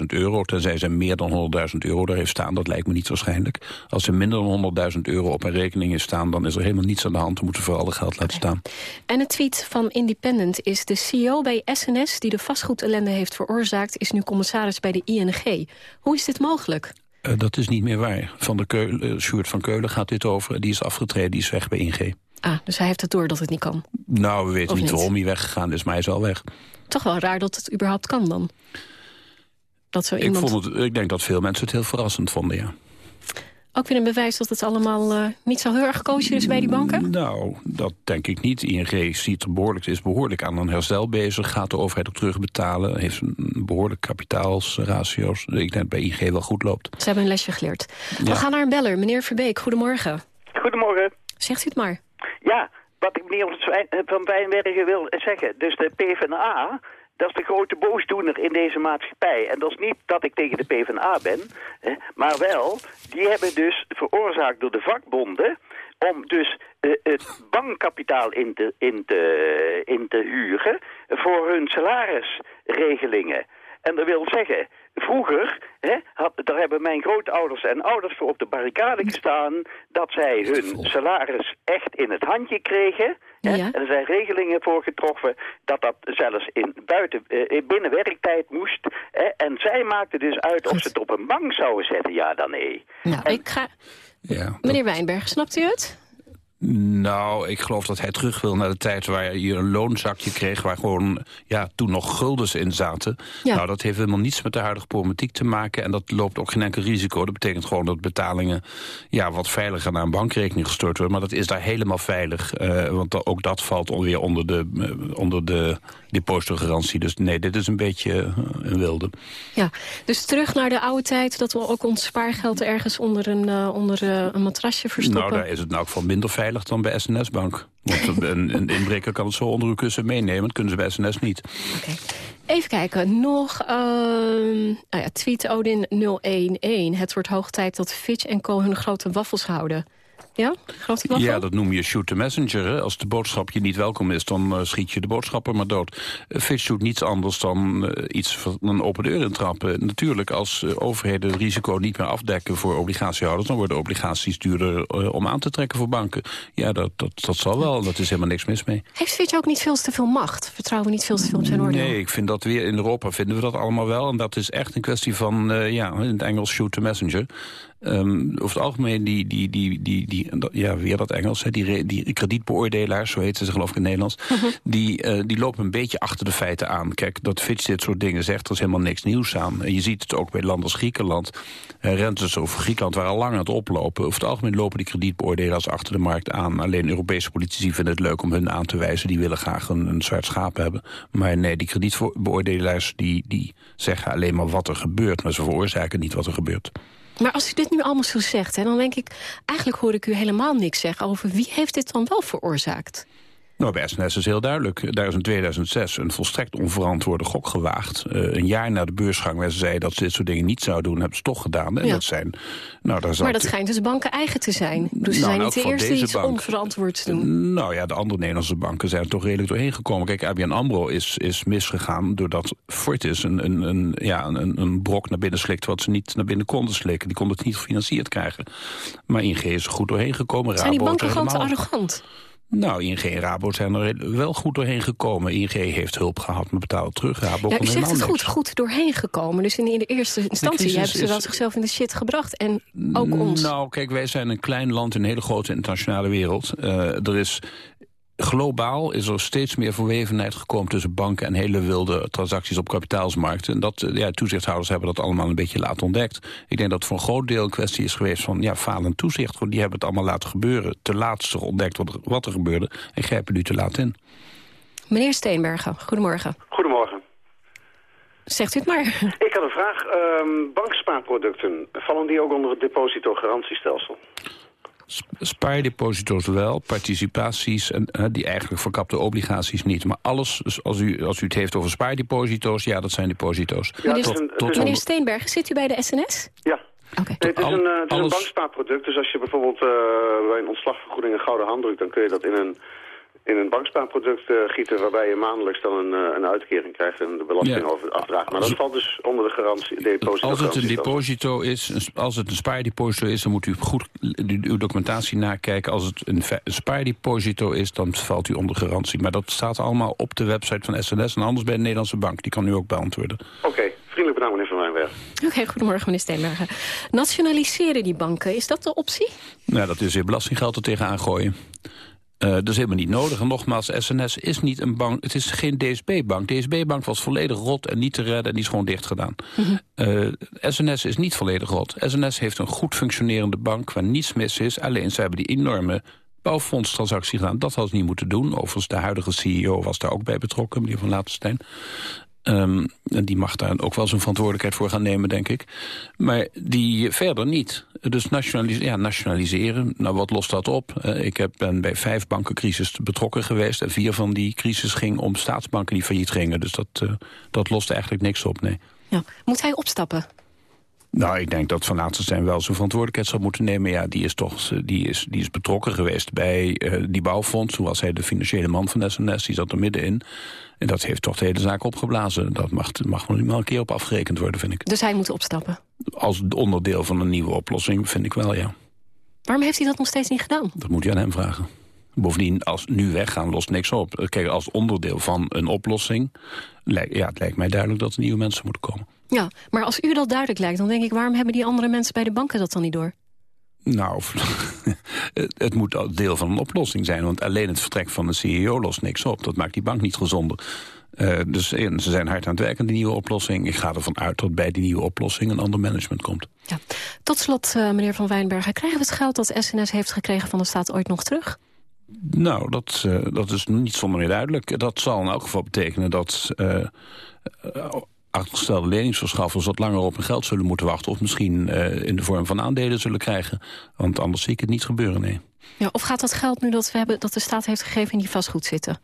100.000 euro. Tenzij ze meer dan 100.000 euro daar heeft staan. Dat lijkt me niet waarschijnlijk. Als er minder dan 100.000 euro op een rekening is staan... dan is er helemaal niets aan de hand. Dan moeten we vooral de geld laten staan. En het tweet van Independent is... de CEO bij SNS die de vastgoedellende heeft veroorzaakt... is nu commissaris bij de ING. Hoe is dit mogelijk? Uh, dat is niet meer waar. Van de Keulen, uh, Sjoerd van Keulen gaat dit over. Die is afgetreden, die is weg bij ING. Ah, dus hij heeft het door dat het niet kan? Nou, we weten niet, niet waarom hij weggegaan is, maar hij is al weg. Toch wel raar dat het überhaupt kan dan? Dat zo iemand... ik, vond het, ik denk dat veel mensen het heel verrassend vonden, ja. Ook weer een bewijs dat het allemaal uh, niet zo heel erg koosje is bij die banken? Nou, dat denk ik niet. ING ziet er behoorlijk, is behoorlijk aan een herstel bezig. Gaat de overheid ook terugbetalen. Heeft een behoorlijk kapitaalsratio's. Ik denk dat bij ING wel goed loopt. Ze hebben een lesje geleerd. We gaan naar een beller. Meneer Verbeek, goedemorgen. Goedemorgen. Zegt u het maar. Ja, wat ik meneer Van Wijnbergen wil zeggen. Dus de PvdA dat is de grote boosdoener in deze maatschappij. En dat is niet dat ik tegen de PvdA ben, hè, maar wel, die hebben dus veroorzaakt door de vakbonden om dus uh, het bankkapitaal in te, in, te, in te huren voor hun salarisregelingen. En dat wil zeggen, vroeger, hè, had, daar hebben mijn grootouders en ouders voor op de barricade gestaan... dat zij hun salaris echt in het handje kregen. Hè, En er zijn regelingen voor getroffen dat dat zelfs in buiten, eh, binnen werktijd moest. Hè, en zij maakten dus uit of ze het op een bank zouden zetten, ja dan nee. Nou, ik ga... Ja, Meneer Wijnberg, snapt u het? Nou, ik geloof dat hij terug wil naar de tijd waar je een loonzakje kreeg... waar gewoon ja, toen nog guldens in zaten. Nou, dat heeft helemaal niets met de huidige problematiek te maken... en dat loopt ook geen enkel risico. Dat betekent gewoon dat betalingen ja, wat veiliger naar een bankrekening gestort worden. Maar dat is daar helemaal veilig, uh, want ook dat valt weer onder de, uh, onder de depositogarantie. Dus nee, dit is een beetje uh, een wilde. Ja, dus terug naar de oude tijd... dat we ook ons spaargeld ergens onder een, onder, een matrasje verstoppen. Nou, daar is het nou ook van minder veilig dan bij SNS-bank. Want een, een, inbreker kan het zo onder uw kussen meenemen. Dat kunnen ze bij SNS niet. Even kijken, nog uh, nou ja, tweet Odin 011. Het wordt hoog tijd dat Fitch en Co hun grote waffels houden. Ja? Ja, dat noem je shoot the messenger. Hè? Als de boodschap je niet welkom is, dan uh, schiet je de boodschapper maar dood. Uh, Fitch doet niets anders dan uh, iets van een open deur intrappen. Natuurlijk, als overheden het risico niet meer afdekken voor obligatiehouders... dan worden obligaties duurder om aan te trekken voor banken. Ja, dat, dat, dat zal wel. Dat is helemaal niks mis mee. Heeft Fitch ook niet veel te veel macht? Vertrouwen we niet veel te veel op zijn oordeel? Nee, ik vind dat weer in Europa vinden we dat allemaal wel. En dat is echt een kwestie van, ja, in het Engels shoot the messenger. Um, over het algemeen, die, die, die, die, die, ja, weer dat Engels, hè, die, die kredietbeoordelaars, zo heet ze geloof ik in het Nederlands, die, uh, die lopen een beetje achter de feiten aan. Kijk, dat Fitch dit soort dingen zegt, er is helemaal niks nieuws aan. En je ziet het ook bij landen als Griekenland. Uh, rentes over Griekenland waren al lang aan het oplopen. Over het algemeen lopen die kredietbeoordelaars achter de markt aan. Alleen Europese politici vinden het leuk om hun aan te wijzen. Die willen graag een, een zwart schaap hebben. Maar nee, die kredietbeoordelaars die, die zeggen alleen maar wat er gebeurt. Maar ze veroorzaken niet wat er gebeurt. Maar als u dit nu allemaal zo zegt, hè, dan denk ik... eigenlijk hoor ik u helemaal niks zeggen over wie heeft dit dan wel veroorzaakt. Nou, bij SNS is heel duidelijk. Daar is in 2006 een volstrekt onverantwoorde gok gewaagd. Uh, een jaar na de beursgang waar ze zeiden dat ze dit soort dingen niet zouden doen... hebben ze toch gedaan. En ja. dat zijn, nou, daar maar dat schijnt dus banken eigen te zijn. Dus ze nou, zijn niet de eerste die iets bank, onverantwoords doen. Nou ja, de andere Nederlandse banken zijn er toch redelijk doorheen gekomen. Kijk, ABN AMRO is, is misgegaan doordat Fortis een, een, een, ja, een, een brok naar binnen slikt... wat ze niet naar binnen konden slikken. Die konden het niet gefinancierd krijgen. Maar ING is er goed doorheen gekomen. Zijn die banken gewoon te arrogant? Nou, ING en Rabo zijn er wel goed doorheen gekomen. ING heeft hulp gehad, maar betaalt terug. Rabo ja, u zegt het goed, goed doorheen gekomen. Dus in de eerste instantie hebben ze wel zichzelf in de shit gebracht. En ook ons. Nou, kijk, wij zijn een klein land in een hele grote internationale wereld. Uh, er is globaal is er steeds meer verwevenheid gekomen tussen banken en hele wilde transacties op kapitaalsmarkten. En dat, ja, toezichthouders hebben dat allemaal een beetje laten ontdekt. Ik denk dat voor een groot deel een kwestie is geweest van ja, falend toezicht. Die hebben het allemaal laten gebeuren. Te laat is er ontdekt wat er, wat er gebeurde en grijpen nu te laat in. Meneer Steenbergen, goedemorgen. Goedemorgen. Zegt u het maar. Ik had een vraag. Um, bankspaarproducten, vallen die ook onder het depositogarantiestelsel? Spaardeposito's wel, participaties, en, uh, die eigenlijk verkapte obligaties niet. Maar alles, dus als u, als u het heeft over spaardeposito's, ja, dat zijn deposito's. Ja, meneer, tot, tot meneer Steenberg, zit u bij de SNS? Ja. Okay. Nee, het is, een, uh, het is alles... een bankspaarproduct, dus als je bijvoorbeeld uh, bij een ontslagvergoeding een gouden handdruk... dan kun je dat in een in een bankspaarproduct uh, gieten... waarbij je maandelijks dan een, uh, een uitkering krijgt en de belasting ja. over afdraagt. Maar dat valt dus onder de garantie, deposito Als het een deposito is, als het een spaardeposito is... dan moet u goed uw documentatie nakijken. Als het een, een spaardeposito is, dan valt u onder garantie. Maar dat staat allemaal op de website van SNS en anders bij de Nederlandse Bank. Die kan u ook beantwoorden. Oké, okay. vriendelijk bedankt meneer Van Wijnberg. Oké, okay, goedemorgen meneer Steenbergen. Nationaliseren die banken, is dat de optie? Nou, dat is weer belastinggeld er tegenaan gooien. Uh, dat is helemaal niet nodig. En nogmaals, SNS is niet een bank. Het is geen DSB-bank. DSB-bank was volledig rot en niet te redden. En die is gewoon dicht gedaan. uh, SNS is niet volledig rot. SNS heeft een goed functionerende bank waar niets mis is. Alleen ze hebben die enorme bouwfondstransactie gedaan. Dat had ze niet moeten doen. Overigens, de huidige CEO was daar ook bij betrokken, meneer Van Latenstein. Um, en die mag daar ook wel zijn verantwoordelijkheid voor gaan nemen, denk ik. Maar die verder niet. Dus nationalis ja, nationaliseren, nou wat lost dat op? Uh, ik heb, ben bij vijf bankencrisis betrokken geweest... en vier van die crisis ging om staatsbanken die failliet gingen. Dus dat, uh, dat lost eigenlijk niks op, nee. Ja. Moet hij opstappen? Nou, ik denk dat Van zijn wel zijn verantwoordelijkheid zou moeten nemen. Ja, die is toch die is, die is betrokken geweest bij uh, die bouwfonds. Toen was hij de financiële man van SNS, die zat er middenin. En dat heeft toch de hele zaak opgeblazen. Dat mag, mag nog een keer op afgerekend worden, vind ik. Dus hij moet opstappen? Als onderdeel van een nieuwe oplossing, vind ik wel, ja. Waarom heeft hij dat nog steeds niet gedaan? Dat moet je aan hem vragen. Bovendien, als nu weggaan, lost niks op. Kijk, als onderdeel van een oplossing... ja, het lijkt mij duidelijk dat er nieuwe mensen moeten komen. Ja, maar als u dat duidelijk lijkt, dan denk ik... waarom hebben die andere mensen bij de banken dat dan niet door? Nou, [laughs] het moet deel van een oplossing zijn. Want alleen het vertrek van de CEO lost niks op. Dat maakt die bank niet gezonder. Uh, dus ze zijn hard aan het werken aan die nieuwe oplossing. Ik ga ervan uit dat bij die nieuwe oplossing een ander management komt. Ja. Tot slot, uh, meneer Van Wijnbergen. Krijgen we het geld dat SNS heeft gekregen van de staat ooit nog terug? Nou, dat, uh, dat is niet zonder meer duidelijk. Dat zal in elk geval betekenen dat achtergestelde leningsverschaffers wat langer op hun geld zullen moeten wachten... of misschien uh, in de vorm van aandelen zullen krijgen. Want anders zie ik het niet gebeuren, nee. Ja, of gaat dat geld nu dat, we hebben, dat de staat heeft gegeven in die vastgoed zitten?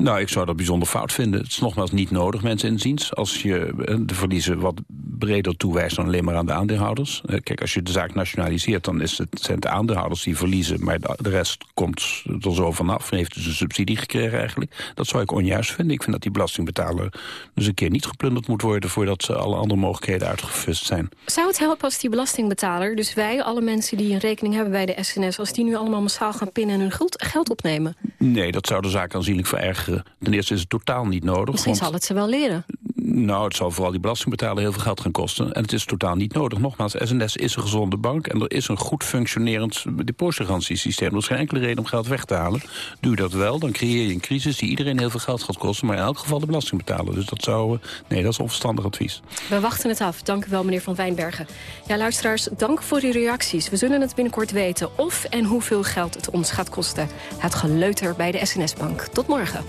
Nou, ik zou dat bijzonder fout vinden. Het is nogmaals niet nodig, mensen inziens. Als je eh, de verliezen wat breder toewijst dan alleen maar aan de aandeelhouders. Eh, kijk, als je de zaak nationaliseert, dan is het, zijn het de aandeelhouders die verliezen. Maar de rest komt er zo vanaf en heeft dus een subsidie gekregen eigenlijk. Dat zou ik onjuist vinden. Ik vind dat die belastingbetaler dus een keer niet geplunderd moet worden... voordat ze alle andere mogelijkheden uitgevist zijn. Zou het helpen als die belastingbetaler, dus wij, alle mensen die een rekening hebben bij de SNS... als die nu allemaal massaal gaan pinnen en hun geld opnemen? Nee, dat zou de zaak aanzienlijk verergeren Ten eerste is het totaal niet nodig. Misschien zal het ze wel leren. Nou, het zal vooral die belastingbetaler heel veel geld gaan kosten. En het is totaal niet nodig. Nogmaals, SNS is een gezonde bank en er is een goed functionerend depositgarantiesysteem. Er is geen enkele reden om geld weg te halen. Doe dat wel, dan creëer je een crisis die iedereen heel veel geld gaat kosten, maar in elk geval de belastingbetaler. Dus dat zou, nee, dat is onverstandig advies. We wachten het af. Dank u wel, meneer Van Wijnbergen. Ja, luisteraars, dank voor uw reacties. We zullen het binnenkort weten of en hoeveel geld het ons gaat kosten. Het geleuter bij de SNS-bank. Tot morgen.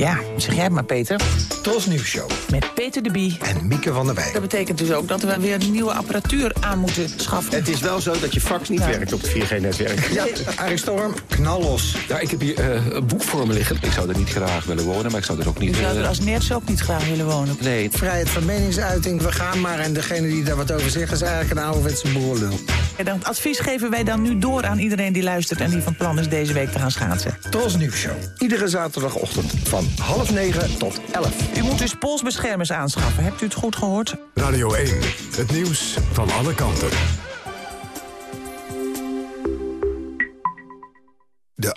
Ja, zeg jij maar, Peter. Tros Nieuws Show. Met Peter de Bie. En Mieke van der Wij. Dat betekent dus ook dat we weer nieuwe apparatuur aan moeten schaffen. Het is wel zo dat je fax niet werkt op het 4G-netwerk. Ja, Arie Storm, knal los. Ja, ik heb hier uh, een boek voor me liggen. Ik zou er niet graag willen wonen, maar ik zou er ook niet... U zou er als nerds ook niet graag willen wonen? Nee. Vrijheid van meningsuiting, we gaan maar. En degene die daar wat over zegt is eigenlijk een ouderwetse boerlul. En dat advies geven wij dan nu door aan iedereen die luistert... en die van plan is deze week te gaan schaatsen. Tros Nieuws Show. Iedere zaterdagochtend van half negen tot 11. U moet dus polsbeschermers aanschaffen. Hebt u het goed gehoord? Radio 1, het nieuws van alle kanten.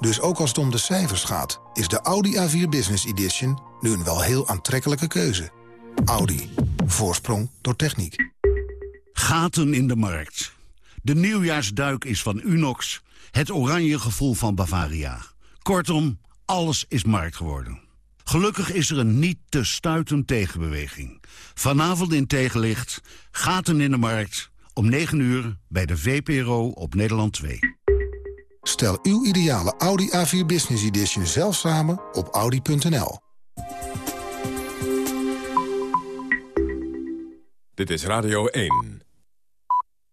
Dus ook als het om de cijfers gaat, is de Audi A4 Business Edition nu een wel heel aantrekkelijke keuze. Audi. Voorsprong door techniek. Gaten in de markt. De nieuwjaarsduik is van Unox. Het oranje gevoel van Bavaria. Kortom, alles is markt geworden. Gelukkig is er een niet te stuiten tegenbeweging. Vanavond in tegenlicht, gaten in de markt... om 9 uur bij de VPRO op Nederland 2. Stel uw ideale Audi A4 Business Edition zelf samen op audi.nl. Dit is Radio 1.